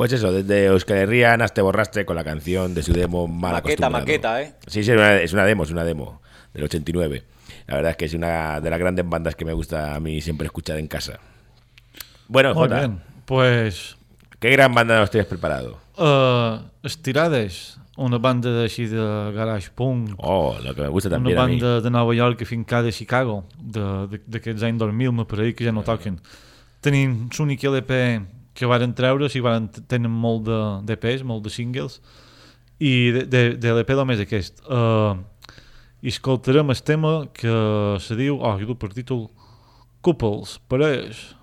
Pues eso, desde Euskal Herria, Naste Borraste con la canción de su demo Mal Maqueta, maqueta, ¿eh? Sí, sí, es una, es una demo, es una demo del 89. La verdad es que es una de las grandes bandas que me gusta a mí siempre escuchar en casa. Bueno, Jota. Pues, ¿qué gran banda nos tienes preparado? uh, Estirades, una banda així de garage punk, Oh, lo que me gusta una también a mí. banda de Nova York afincada a Chicago, de- de- d'aquests anys 2000, me pareix que ja no toquen. Tenim l'únic LP que varen treure, i varen, tenen molt de d'EPs, molt de singles, i de, de, de l'EP només aquest. Uh, I escoltarem el tema que se diu, oh, jo per títol, Couples, parelhas.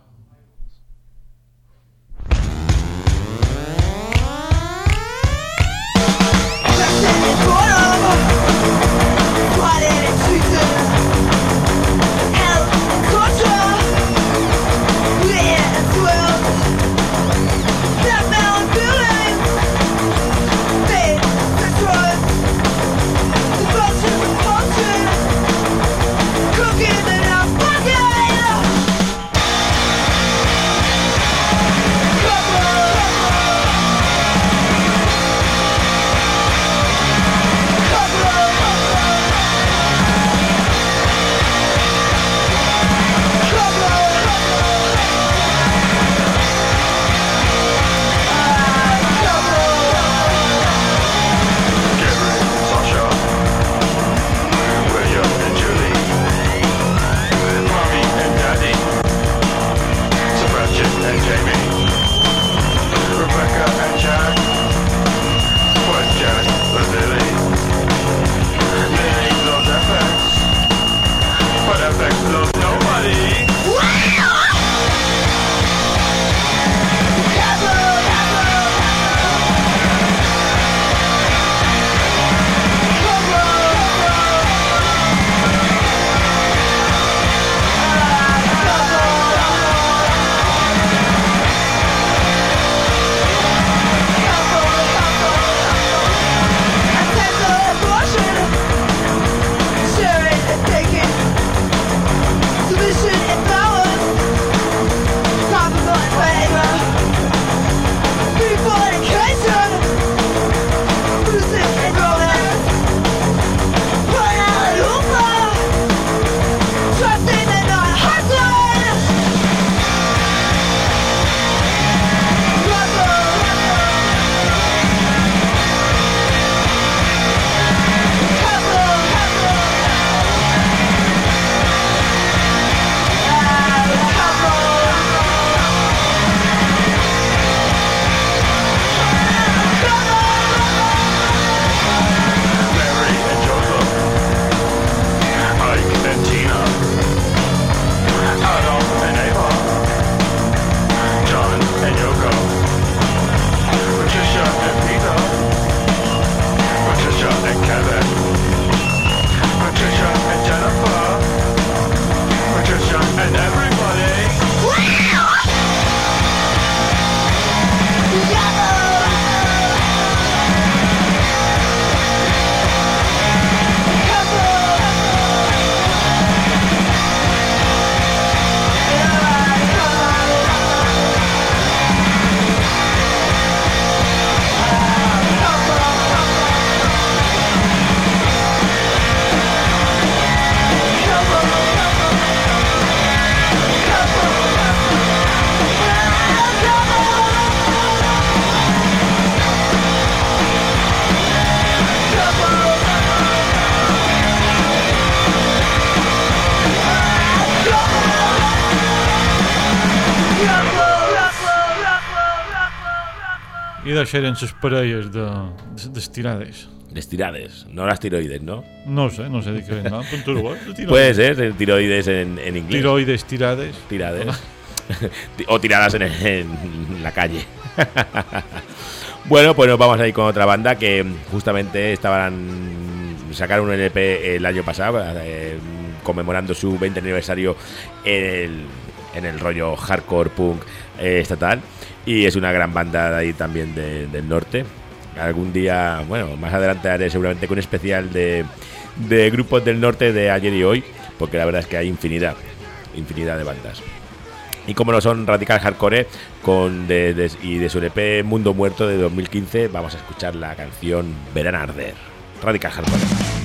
E deixarem as parellas de, de, das tiradas. Destirades, no las tiroides, ¿no? No sé, no sé de qué vendrán. De tiroides. Puede ser, eh, tiroides en, en inglés. Tiroides, tirades. Tirades. o tiradas en, en la calle. bueno, pues nos vamos a ir con otra banda que justamente estaban sacaron un LP el año pasado, eh, conmemorando su 20 aniversario en el, en el rollo hardcore punk eh, estatal. Y es una gran banda de ahí también de- del norte. Algún día, bueno, más adelante haré seguramente con un especial de, grupos del norte de ayer y hoy, porque la verdad es que hay infinidad, infinidad de bandas. Y como no son Radical Hardcore con de, y de su LP Mundo Muerto de 2015, vamos a escuchar la canción Verán Arder. Radical Hardcore.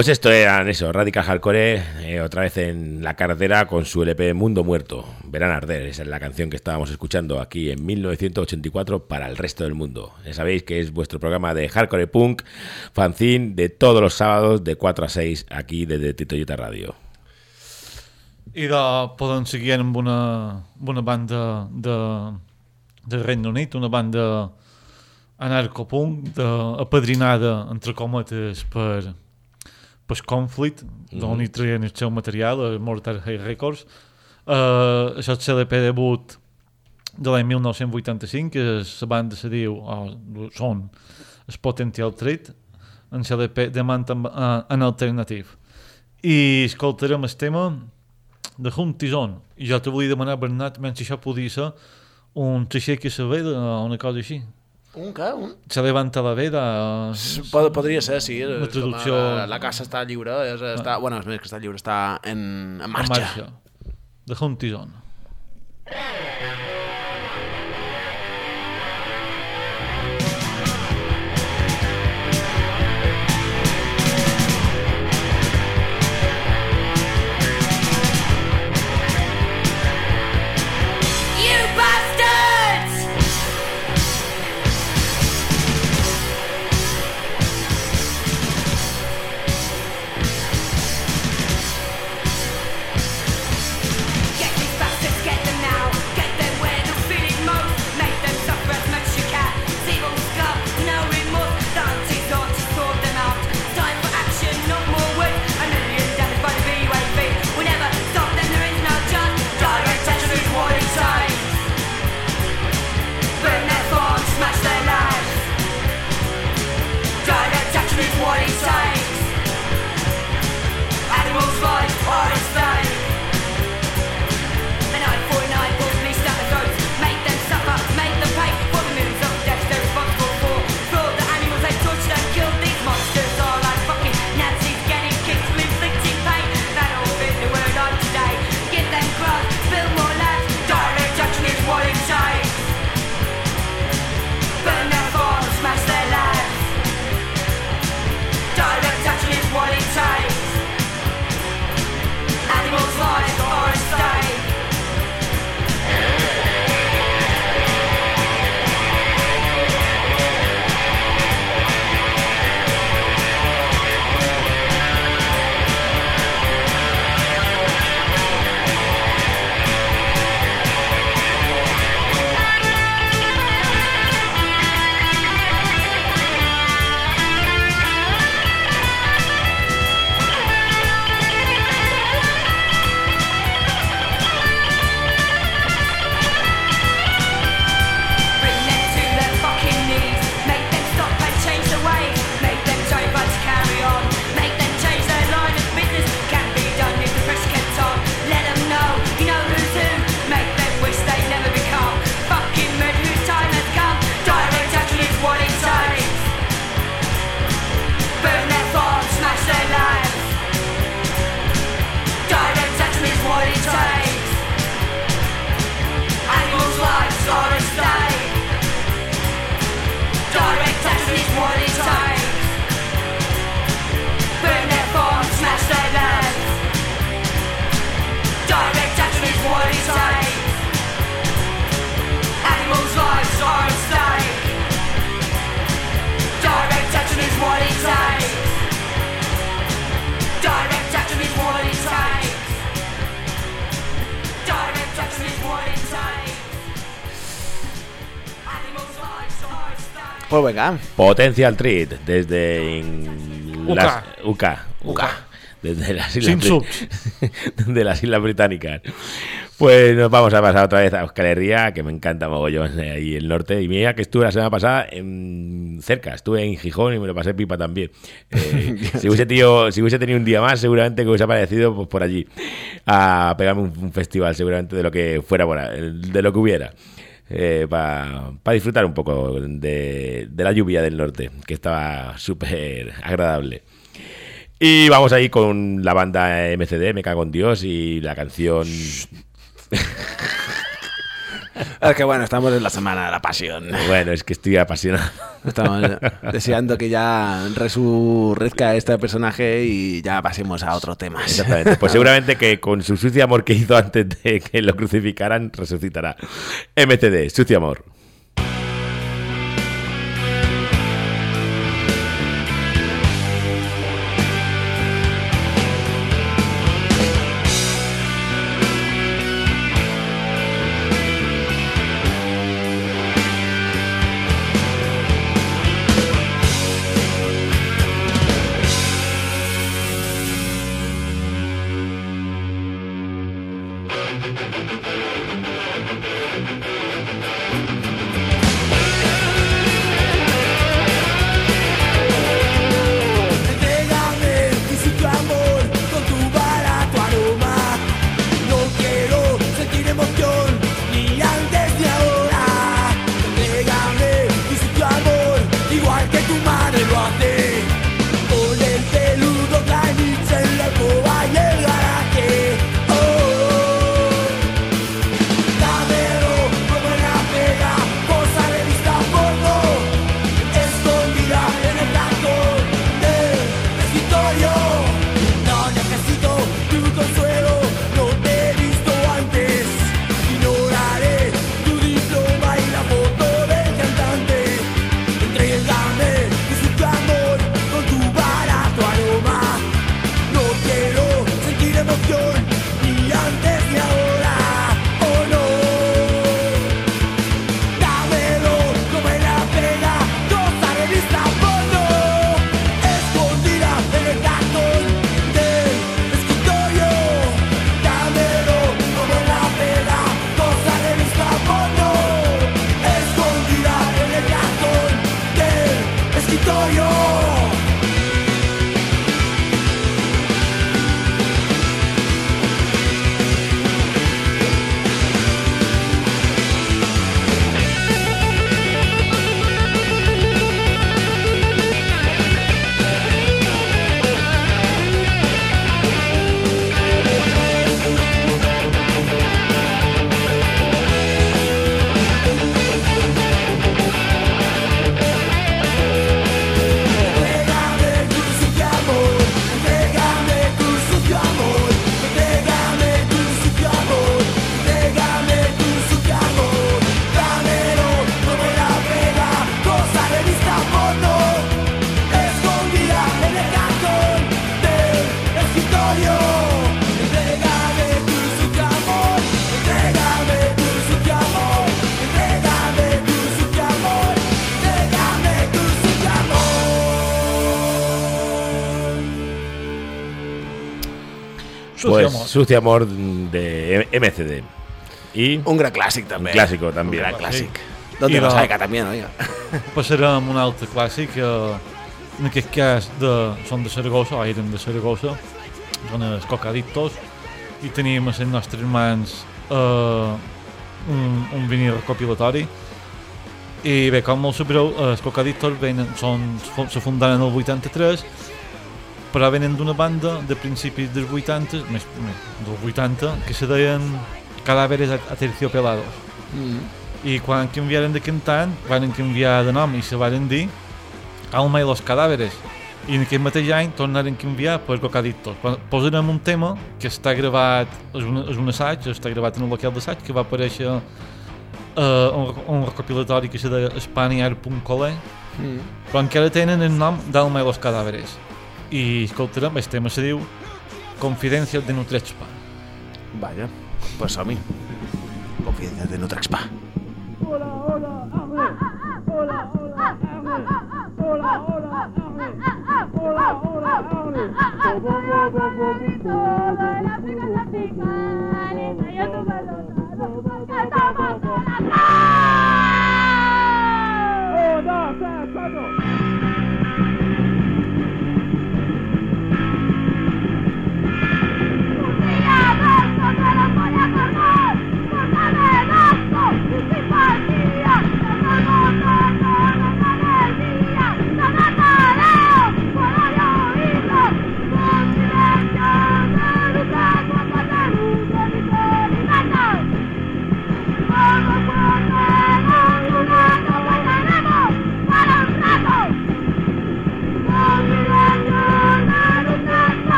Pues esto eran eso, Radical Hardcore, eh, otra vez en la carretera con su LP Mundo Muerto. Verán arder, esa es la canción que estábamos escuchando aquí en 1984 para el resto del mundo. Ya sabéis que es vuestro programa de Hardcore Punk, fanzine de todos los sábados de 4 a 6 aquí desde Titoyota Radio. I de, podem seguir amb una, una banda de, de Regne Unit, una banda anarcopunk, de, apadrinada, entre cometes, per, per Conflict, mm d'on hi traien el seu material, a Mortar High Records. Uh, això és l'LP debut de l'any 1985, que la banda se diu, o són, el Potential Treat, en l'LP de Mant en, en alternatiu. I escoltarem el tema de Huntison. I jo te volia demanar, Bernat, menys si això podia ser un Teixeque Saveda o una cosa així. Un què? Un? Se levanta la veda. Pod podria ser, sí. La traducció... La, la casa està lliure, és, està, bueno, és més que està lliure, està en, en En marxa. marxa. De Huntison. You venga. Potencial Treat desde in- UK. las UK, UK, desde las islas, las británicas. Pues nos vamos a pasar otra vez a Euskal Herria, que me encanta mogollón eh, ahí el norte. Y mira que estuve la semana pasada en- cerca, estuve en Gijón y me lo pasé pipa también. Eh, si, hubiese tenido, si hubiese tenido un día más, seguramente que hubiese aparecido pues, por allí a pegarme un, un festival, seguramente de lo que fuera, por de lo que hubiera. Para disfrutar un poco de, de la lluvia del norte, que estaba súper agradable. Y vamos ahí con la banda MCD, Me cago en Dios, y la canción... Es que bueno, estamos en la semana de la pasión. Bueno, es que estoy apasionado. Estamos deseando que ya resurrezca este personaje y ya pasemos a otro tema. Exactamente. Pues seguramente que con su sucio amor que hizo antes de que lo crucificaran, resucitará. MCD, sucio amor. Pues amor. de MCD. Y Un gran clàssic, també. Un clásico también. Un gran clàssic. Sí. No la- que també, no? Passarem un altre clàssic, eh, en aquest cas de, són de Saragossa, o eren de Saragossa, són els Cocadictos, i tenim a les nostres mans eh, un, un vinil recopilatori. I bé, com molt sabreu, els Cocadictos venen, són, se fundaren el 83, però venen d'una banda de principis dels 80, més, més dels 80, que se deien Cadàveres Aterciopelados. Mm. I quan canviaren de cantant, van canviar de nom i se van dir Alma i los cadàveres. I en aquell mateix any tornaren a canviar per Cocadictos. Posarem un tema que està gravat, és un, és un assaig, està gravat en un local d'assaig que va aparèixer uh, un, un recopilatori que se deia Spaniard.cole Mm. però encara tenen el nom d'Alma i los cadàveres. E escoutelo, este tema se diu Confidencias de Nutrexpa. Vaya, pues a mí. Confidencias de Nutrexpa. Hola, hola, hambre. Hola, hola, hambre. Hola, hola, hambre. Hola, hola, hambre. Hola, hola, hambre.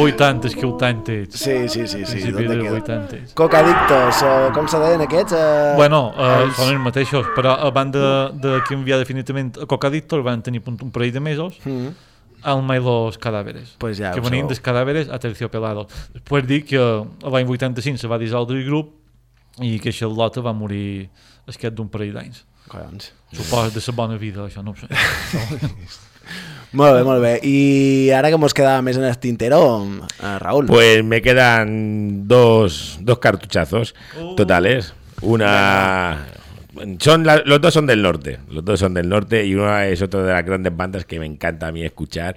80s que 80s. Sí, sí, sí. sí. Principi de 80s. Cocadictos, o com se deien aquests? Eh... bueno, eh, els... són els mateixos, però a banda de, de canviar definitivament a Cocadictos van tenir un, un parell de mesos mm -hmm. al mai los cadàveres, pues ja, que venien dels cadàveres a terciopelados. Després dic que l'any 85 se va dissoldre el grup i que Charlotte va morir esquet d'un parell d'anys. Suposo de sa bona vida, això no ho sé. Molt bé, molt bé. I ara que mos quedava més en el tintero, eh, Raúl. Pues me quedan dos, dos cartuchazos totales. Una. Son la- los dos son del norte. Los dos son del norte y una es otra de las grandes bandas que me encanta a mí escuchar.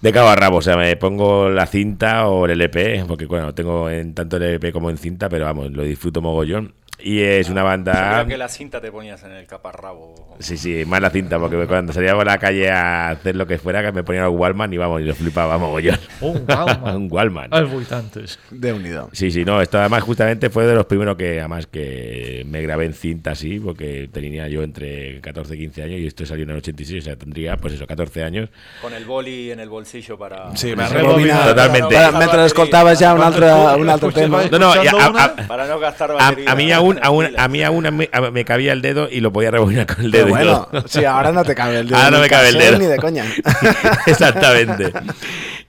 De cabo a rabo, o sea, me pongo la cinta o el LP, porque bueno, tengo en tanto el LP como en cinta, pero vamos, lo disfruto mogollón. Y es una banda. creo que la cinta te ponías en el caparrabo. Sí, sí, más la cinta, porque cuando salíamos a la calle a hacer lo que fuera, que me ponían el Wallman y vamos, y lo flipaba mogollón. Un Wallman. un Wallman. Els 80. Déu-n'hi-do. Sí, sí, no, esto además justamente fue de los primeros que además que me grabé en cinta así, porque tenía yo entre 14 y 15 años y esto salió en el 86, o sea, tendría pues eso, 14 años. Con el boli en el bolsillo para. Sí, para va no rebobina. gastar Totalmente. Para, mentre escoltaves ja un altre, un altre tema. No, no, ya, a, a- Para no gastar a- batería. a mí aún, aún, a mí aún me, a- me cabía el dedo y lo podía rebobinar con el dedo. bueno, sí, ahora no te cabe el dedo. Ahora no me cabe el cassette dedo. Ni de coña. Exactamente.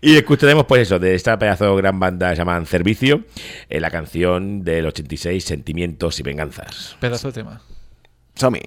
Y escucharemos, pues eso, de esta pedazo de gran banda llamada Servicio, eh, la canción del 86, Sentimientos y Venganzas. Pedazo de tema. Som-hi.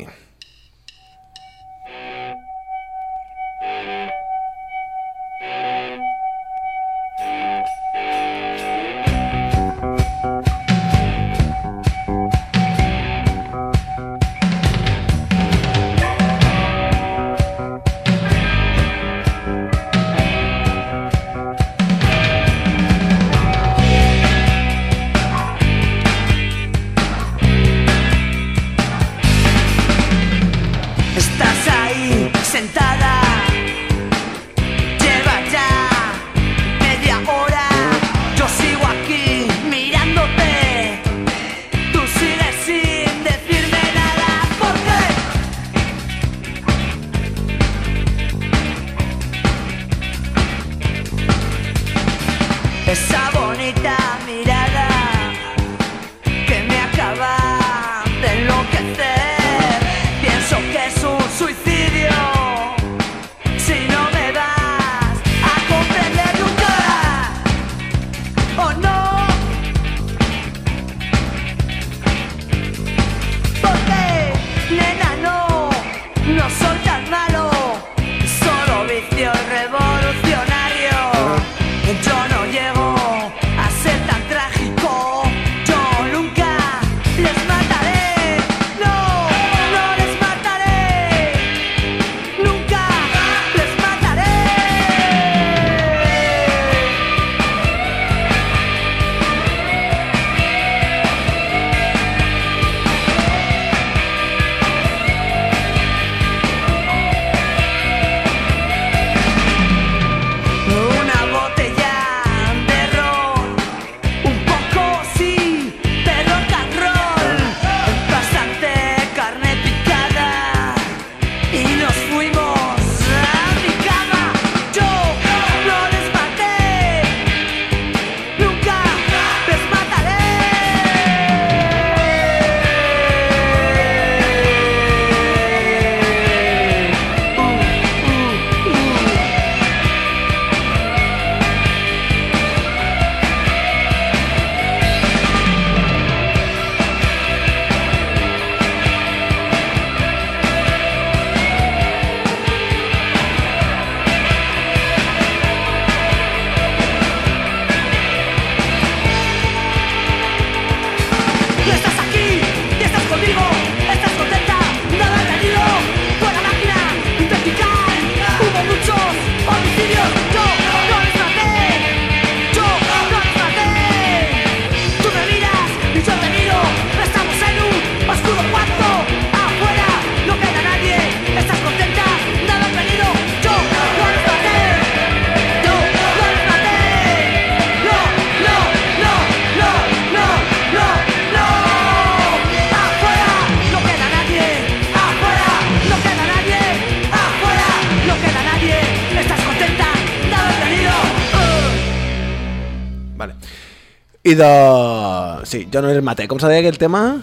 I de... Sí, jo no les maté. Com se deia aquell tema?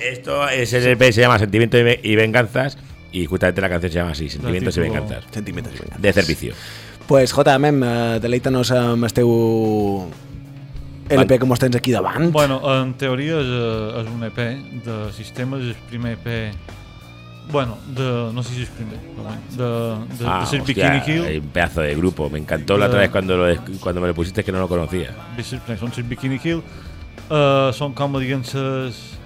Esto es el EP, se llama Sentimiento y Ve- y Venganzas. Y justamente la canción se llama así, Sentimientos y Venganzas. Sentimientos i vengances. De servicio. Pues, Jota, mem, eh, deleita-nos amb el teu LP que mos tens aquí davant. Bueno, en teoria és, eh, és un EP de sistemes, és el primer EP... Bueno, de, no sé si el primer, de, de, Ah, de ser hostia, Bikini Kill. hay un pedazo de grupo. Me encantó la otra vez cuando, lo, cuando me lo pusiste que no lo conocía. Bé, ser- Bikini Kill. Uh, són com, diguem, les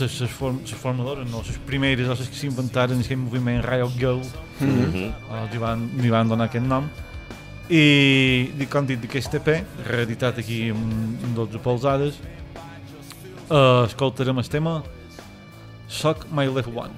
les, les, form, les formadores, no, les primeres, les que s'inventaren aquest moviment Riot Girl, Mhm. uh, li, van, li van donar aquest nom. I dic, com dit d'aquest EP, reeditat aquí amb, amb 12 polzades, uh, escoltarem el tema Shock my little one.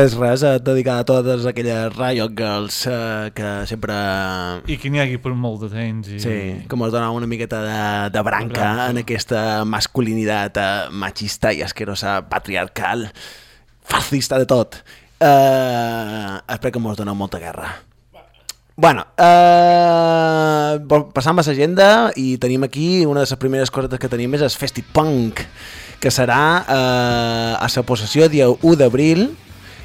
Pues res, eh, dedicada a totes aquelles Riot Girls eh, que sempre... I que n'hi hagi per molt de temps. I... Sí, que mos dona una miqueta de, de branca Branca. en aquesta masculinitat eh, machista i asquerosa, patriarcal, fascista de tot. Eh, espero que mos doneu molta guerra. Bueno, eh, passam a l'agenda i tenim aquí una de les primeres coses que tenim és el Festipunk, que serà eh, a la possessió dia 1 d'abril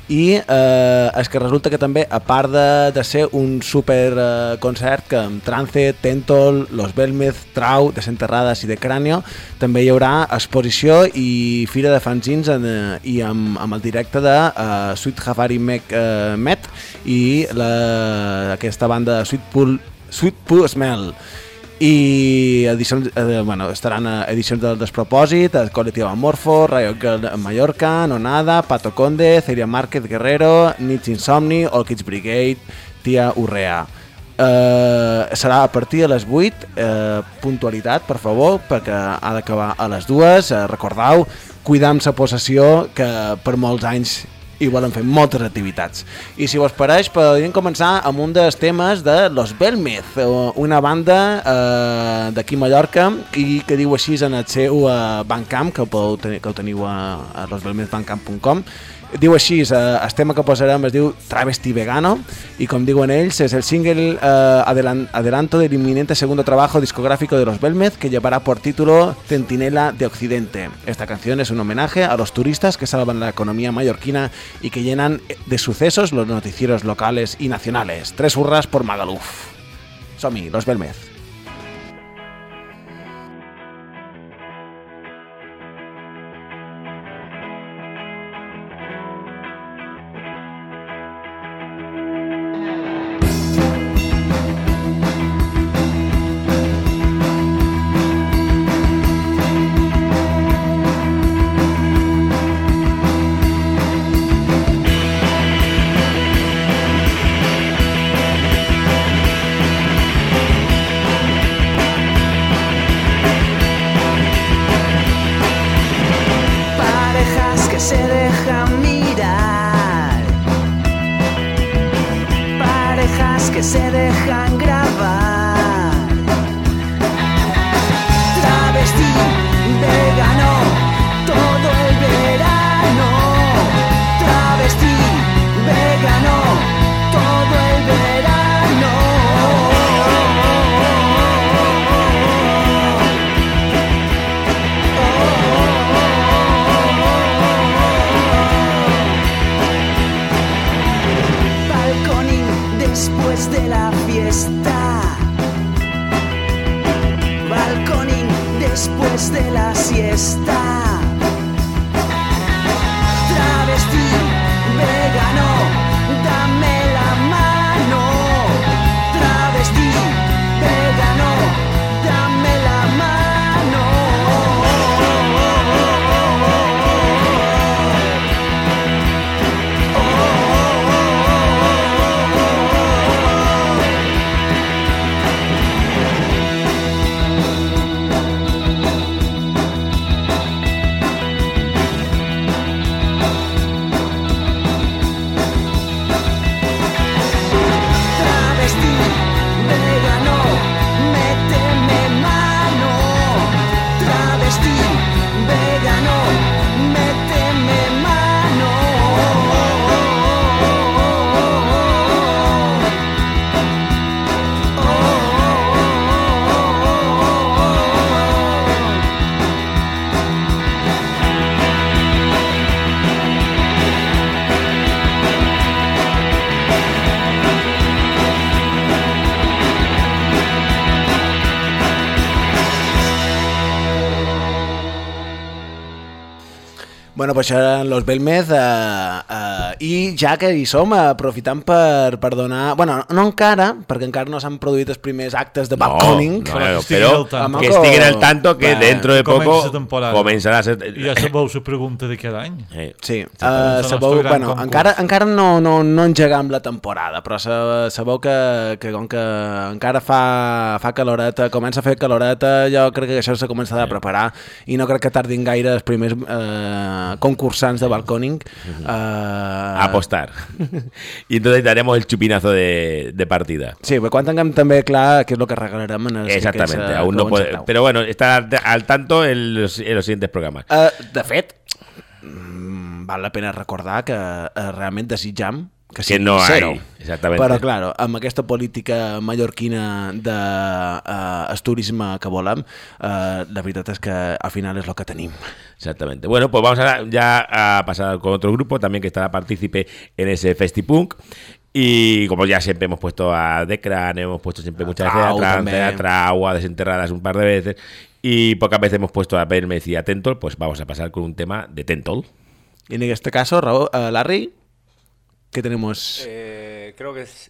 i eh, és que resulta que també, a part de, de ser un super eh, concert que amb Trance, Tentol, Los Belmez, Trau, Desenterrades i de Cráneo, també hi haurà exposició i fira de fanzins en, eh, i amb, amb el directe de eh, Sweet Jafari Mek, eh, Met i la, aquesta banda Sweet Pool, Sweet Pool Smell i edicions, eh, bueno, estaran edicions del Despropòsit, Col·lectiu Amorfo, Riot Girl Mallorca, Nonada, Pato Conde, Celia Márquez Guerrero, Nits Insomni, All Kids Brigade, Tia Urrea. Eh, serà a partir de les 8, eh, puntualitat, per favor, perquè ha d'acabar a les 2. Eh, recordeu, cuidar amb la possessió, que per molts anys i volen fer moltes activitats. I si vos pareix, podríem començar amb un dels temes de Los Belmez, eh, una banda eh, d'aquí Mallorca i que diu així en el seu eh, Bandcamp, que, podeu tenir, que ho teniu a, a losbelmezbandcamp.com Diu així, eh, el tema que posarem es diu Travesti Vegano y com diuen ells es el single eh, adelan- adelanto del inminente segundo trabajo discográfico de los Belmez que llevará por título Centinela de Occidente. Esta canción es un homenaje a los turistas que salvan la economía mallorquina y que llenan de sucesos los noticieros locales y nacionales. Tres hurras por Magaluf. Som-hi, los Belmez. pues serán los Belmez a i ja que hi som, aprofitant per, per donar... bueno, no encara, perquè encara no s'han produït els primers actes de balconing. no, que no, al tanto. que estiguin al tanto que Bueno, dentro de poco comenzará a ser... I ja sabeu la pregunta de cada any. Eh, Sí, uh, el sabeu, bueno, concurs. encara, encara no, no, no engegam la temporada, però sa- sabeu que, que com que encara fa, fa caloreta, comença a fer caloreta, jo crec que això s'ha començat a preparar i no crec que tardin gaire els primers eh, concursants de balconing. Eh, apostar. y entonces daremos el chupinazo de, de partida. Sí, però quan tinguem també clar què és el que regalarem en els Exactamente, tiquets, eh, aún no puede, pero bueno, está al, al tanto en los, en los siguientes programas. Uh, de fet, mm, val la pena recordar que uh, realment desitjam que, no hay, zero. exactamente. Però, claro, amb aquesta política mallorquina de uh, el turisme que volem, uh, la veritat és que al final és el que tenim. Exactamente. Bueno, pues vamos a, ya a pasar con otro grupo también que estará partícipe en ese Festipunk. Y como ya siempre hemos puesto a Decran, hemos puesto siempre muchas veces a Trance, a Trau, a Desenterradas un par de veces. Y pocas veces hemos puesto a Belmez y a Tentol, pues vamos a pasar con un tema de Tentol. Y en este caso, Raúl, uh, Larry, ¿qué tenemos? Eh, creo que es-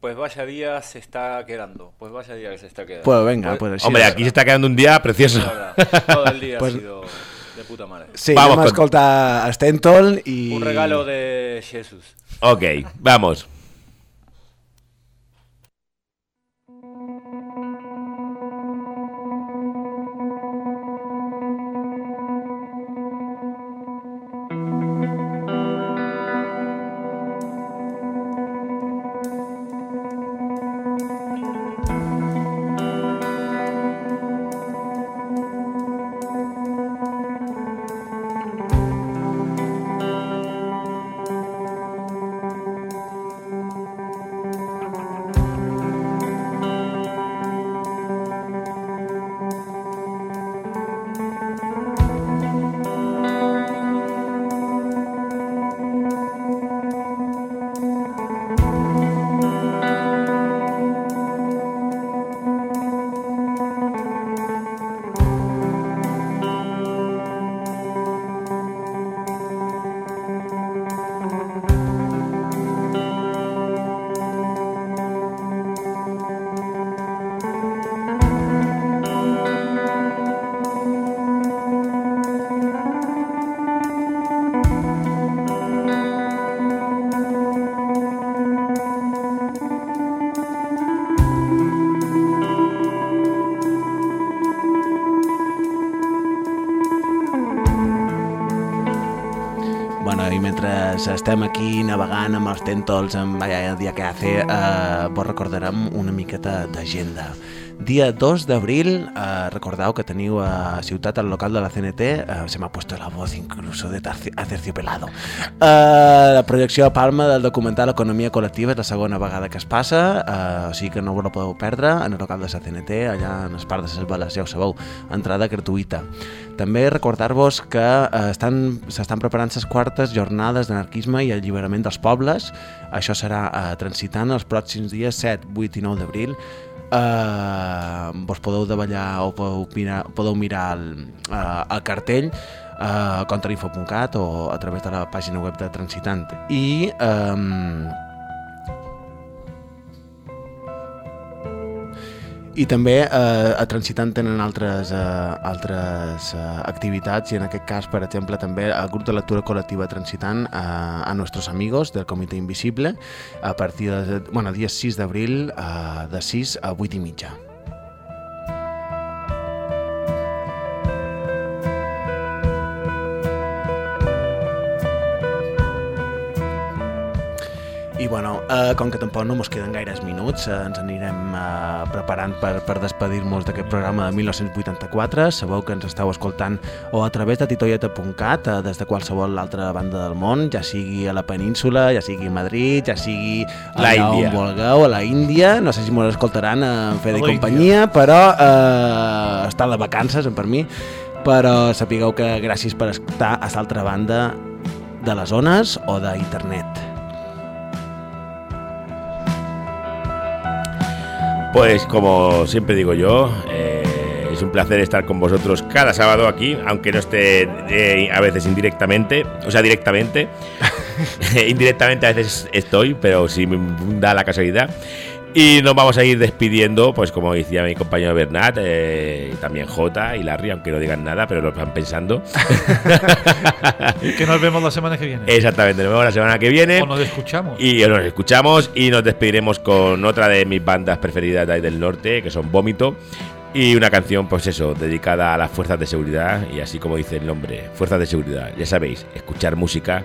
pues vaya día se está quedando. Pues vaya día que se está quedando. Pues venga, pues así Hombre, aquí se está quedando un día precioso. Todo el día Pues- ha sido de puta madre. Sí, Vamos a con- escoltar Stentol i... Un regalo de Jesús. ok, vamos. Estem aquí navegant amb els tèntols, amb el dia que hace, eh, vos recordarem una miqueta d'agenda. Dia 2 d'abril, eh, recordeu que teniu a Ciutat al local de la CNT, eh, se m'ha puesto la voz incluso de terci aterciopelado. Eh, la projecció a Palma del documental Economia Col·lectiva és la segona vegada que es passa, eh, o sigui que no vos la podeu perdre en el local de la CNT, allà en el parc de les Bales, ja ho sabeu, entrada gratuïta. També recordar-vos que eh, estan s'estan preparant les quartes jornades d'anarquisme i alliberament dels pobles. Això serà eh, transitant els pròxims dies 7, 8 i 9 d'abril eh, vos podeu davallar o podeu mirar, podeu mirar el, eh, el cartell a uh, contrainfo.cat o a través de la pàgina web de Transitant. I eh, i també eh, a Transitant tenen altres, eh, altres eh, activitats i en aquest cas, per exemple, també el grup de lectura col·lectiva Transitant eh, a Nuestros Amigos del Comitè Invisible a partir de, bueno, dia 6 d'abril eh, de 6 a 8 i mitja. I bueno, eh, com que tampoc no mos queden gaires minuts, eh, ens anirem eh, preparant per, per despedir-nos d'aquest programa de 1984. Sabeu que ens esteu escoltant o a través de titoieta.cat, eh, des de qualsevol altra banda del món, ja sigui a la península, ja sigui a Madrid, ja sigui La allà Índia. on vulgueu, a la Índia. No sé si mos escoltaran en Fede A i la companyia, però eh, està de vacances, per mi. Però sapigueu que gràcies per estar a l'altra banda de les zones o d'internet. Pues como siempre digo yo, eh, es un placer estar con vosotros cada sábado aquí, aunque no esté eh, a veces indirectamente, o sea, directamente. indirectamente a veces estoy, pero sí me da la casualidad. Y nos vamos a ir despidiendo, pues como decía mi compañero Bernat, eh, y también Jota y Larry, aunque no digan nada, pero lo están pensando. Que nos vemos la semana que viene. Exactamente, nos vemos la semana que viene. O nos escuchamos. Y nos escuchamos y nos despediremos con otra de mis bandas preferidas de ahí del norte, que son Vómito. Y una canción, pues eso, dedicada a las fuerzas de seguridad. Y así como dice el nombre, fuerzas de seguridad. Ya sabéis, escuchar música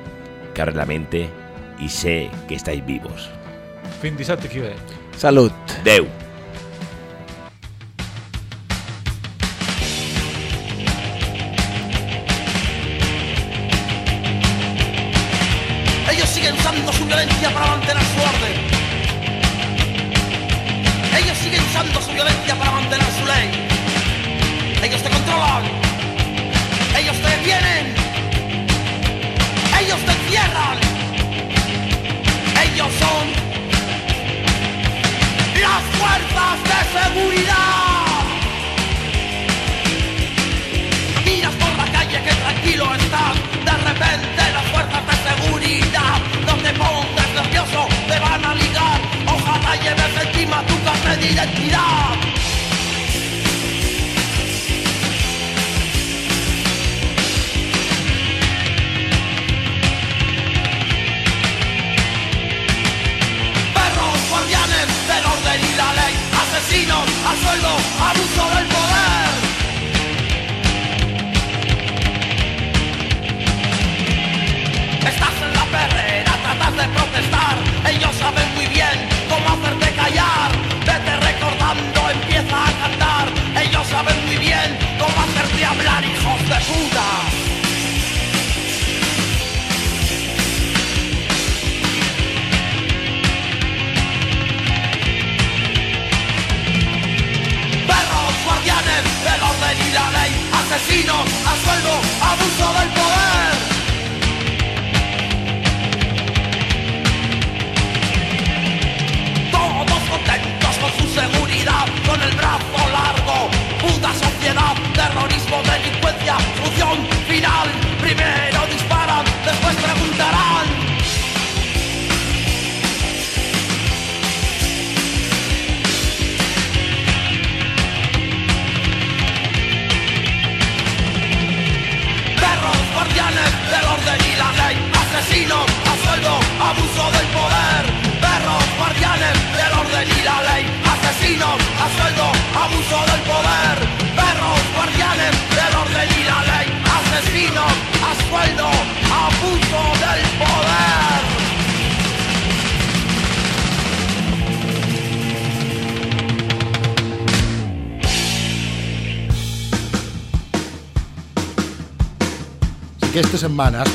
que la mente y sé que estáis vivos. Fin ve. Salut! Deu. semanas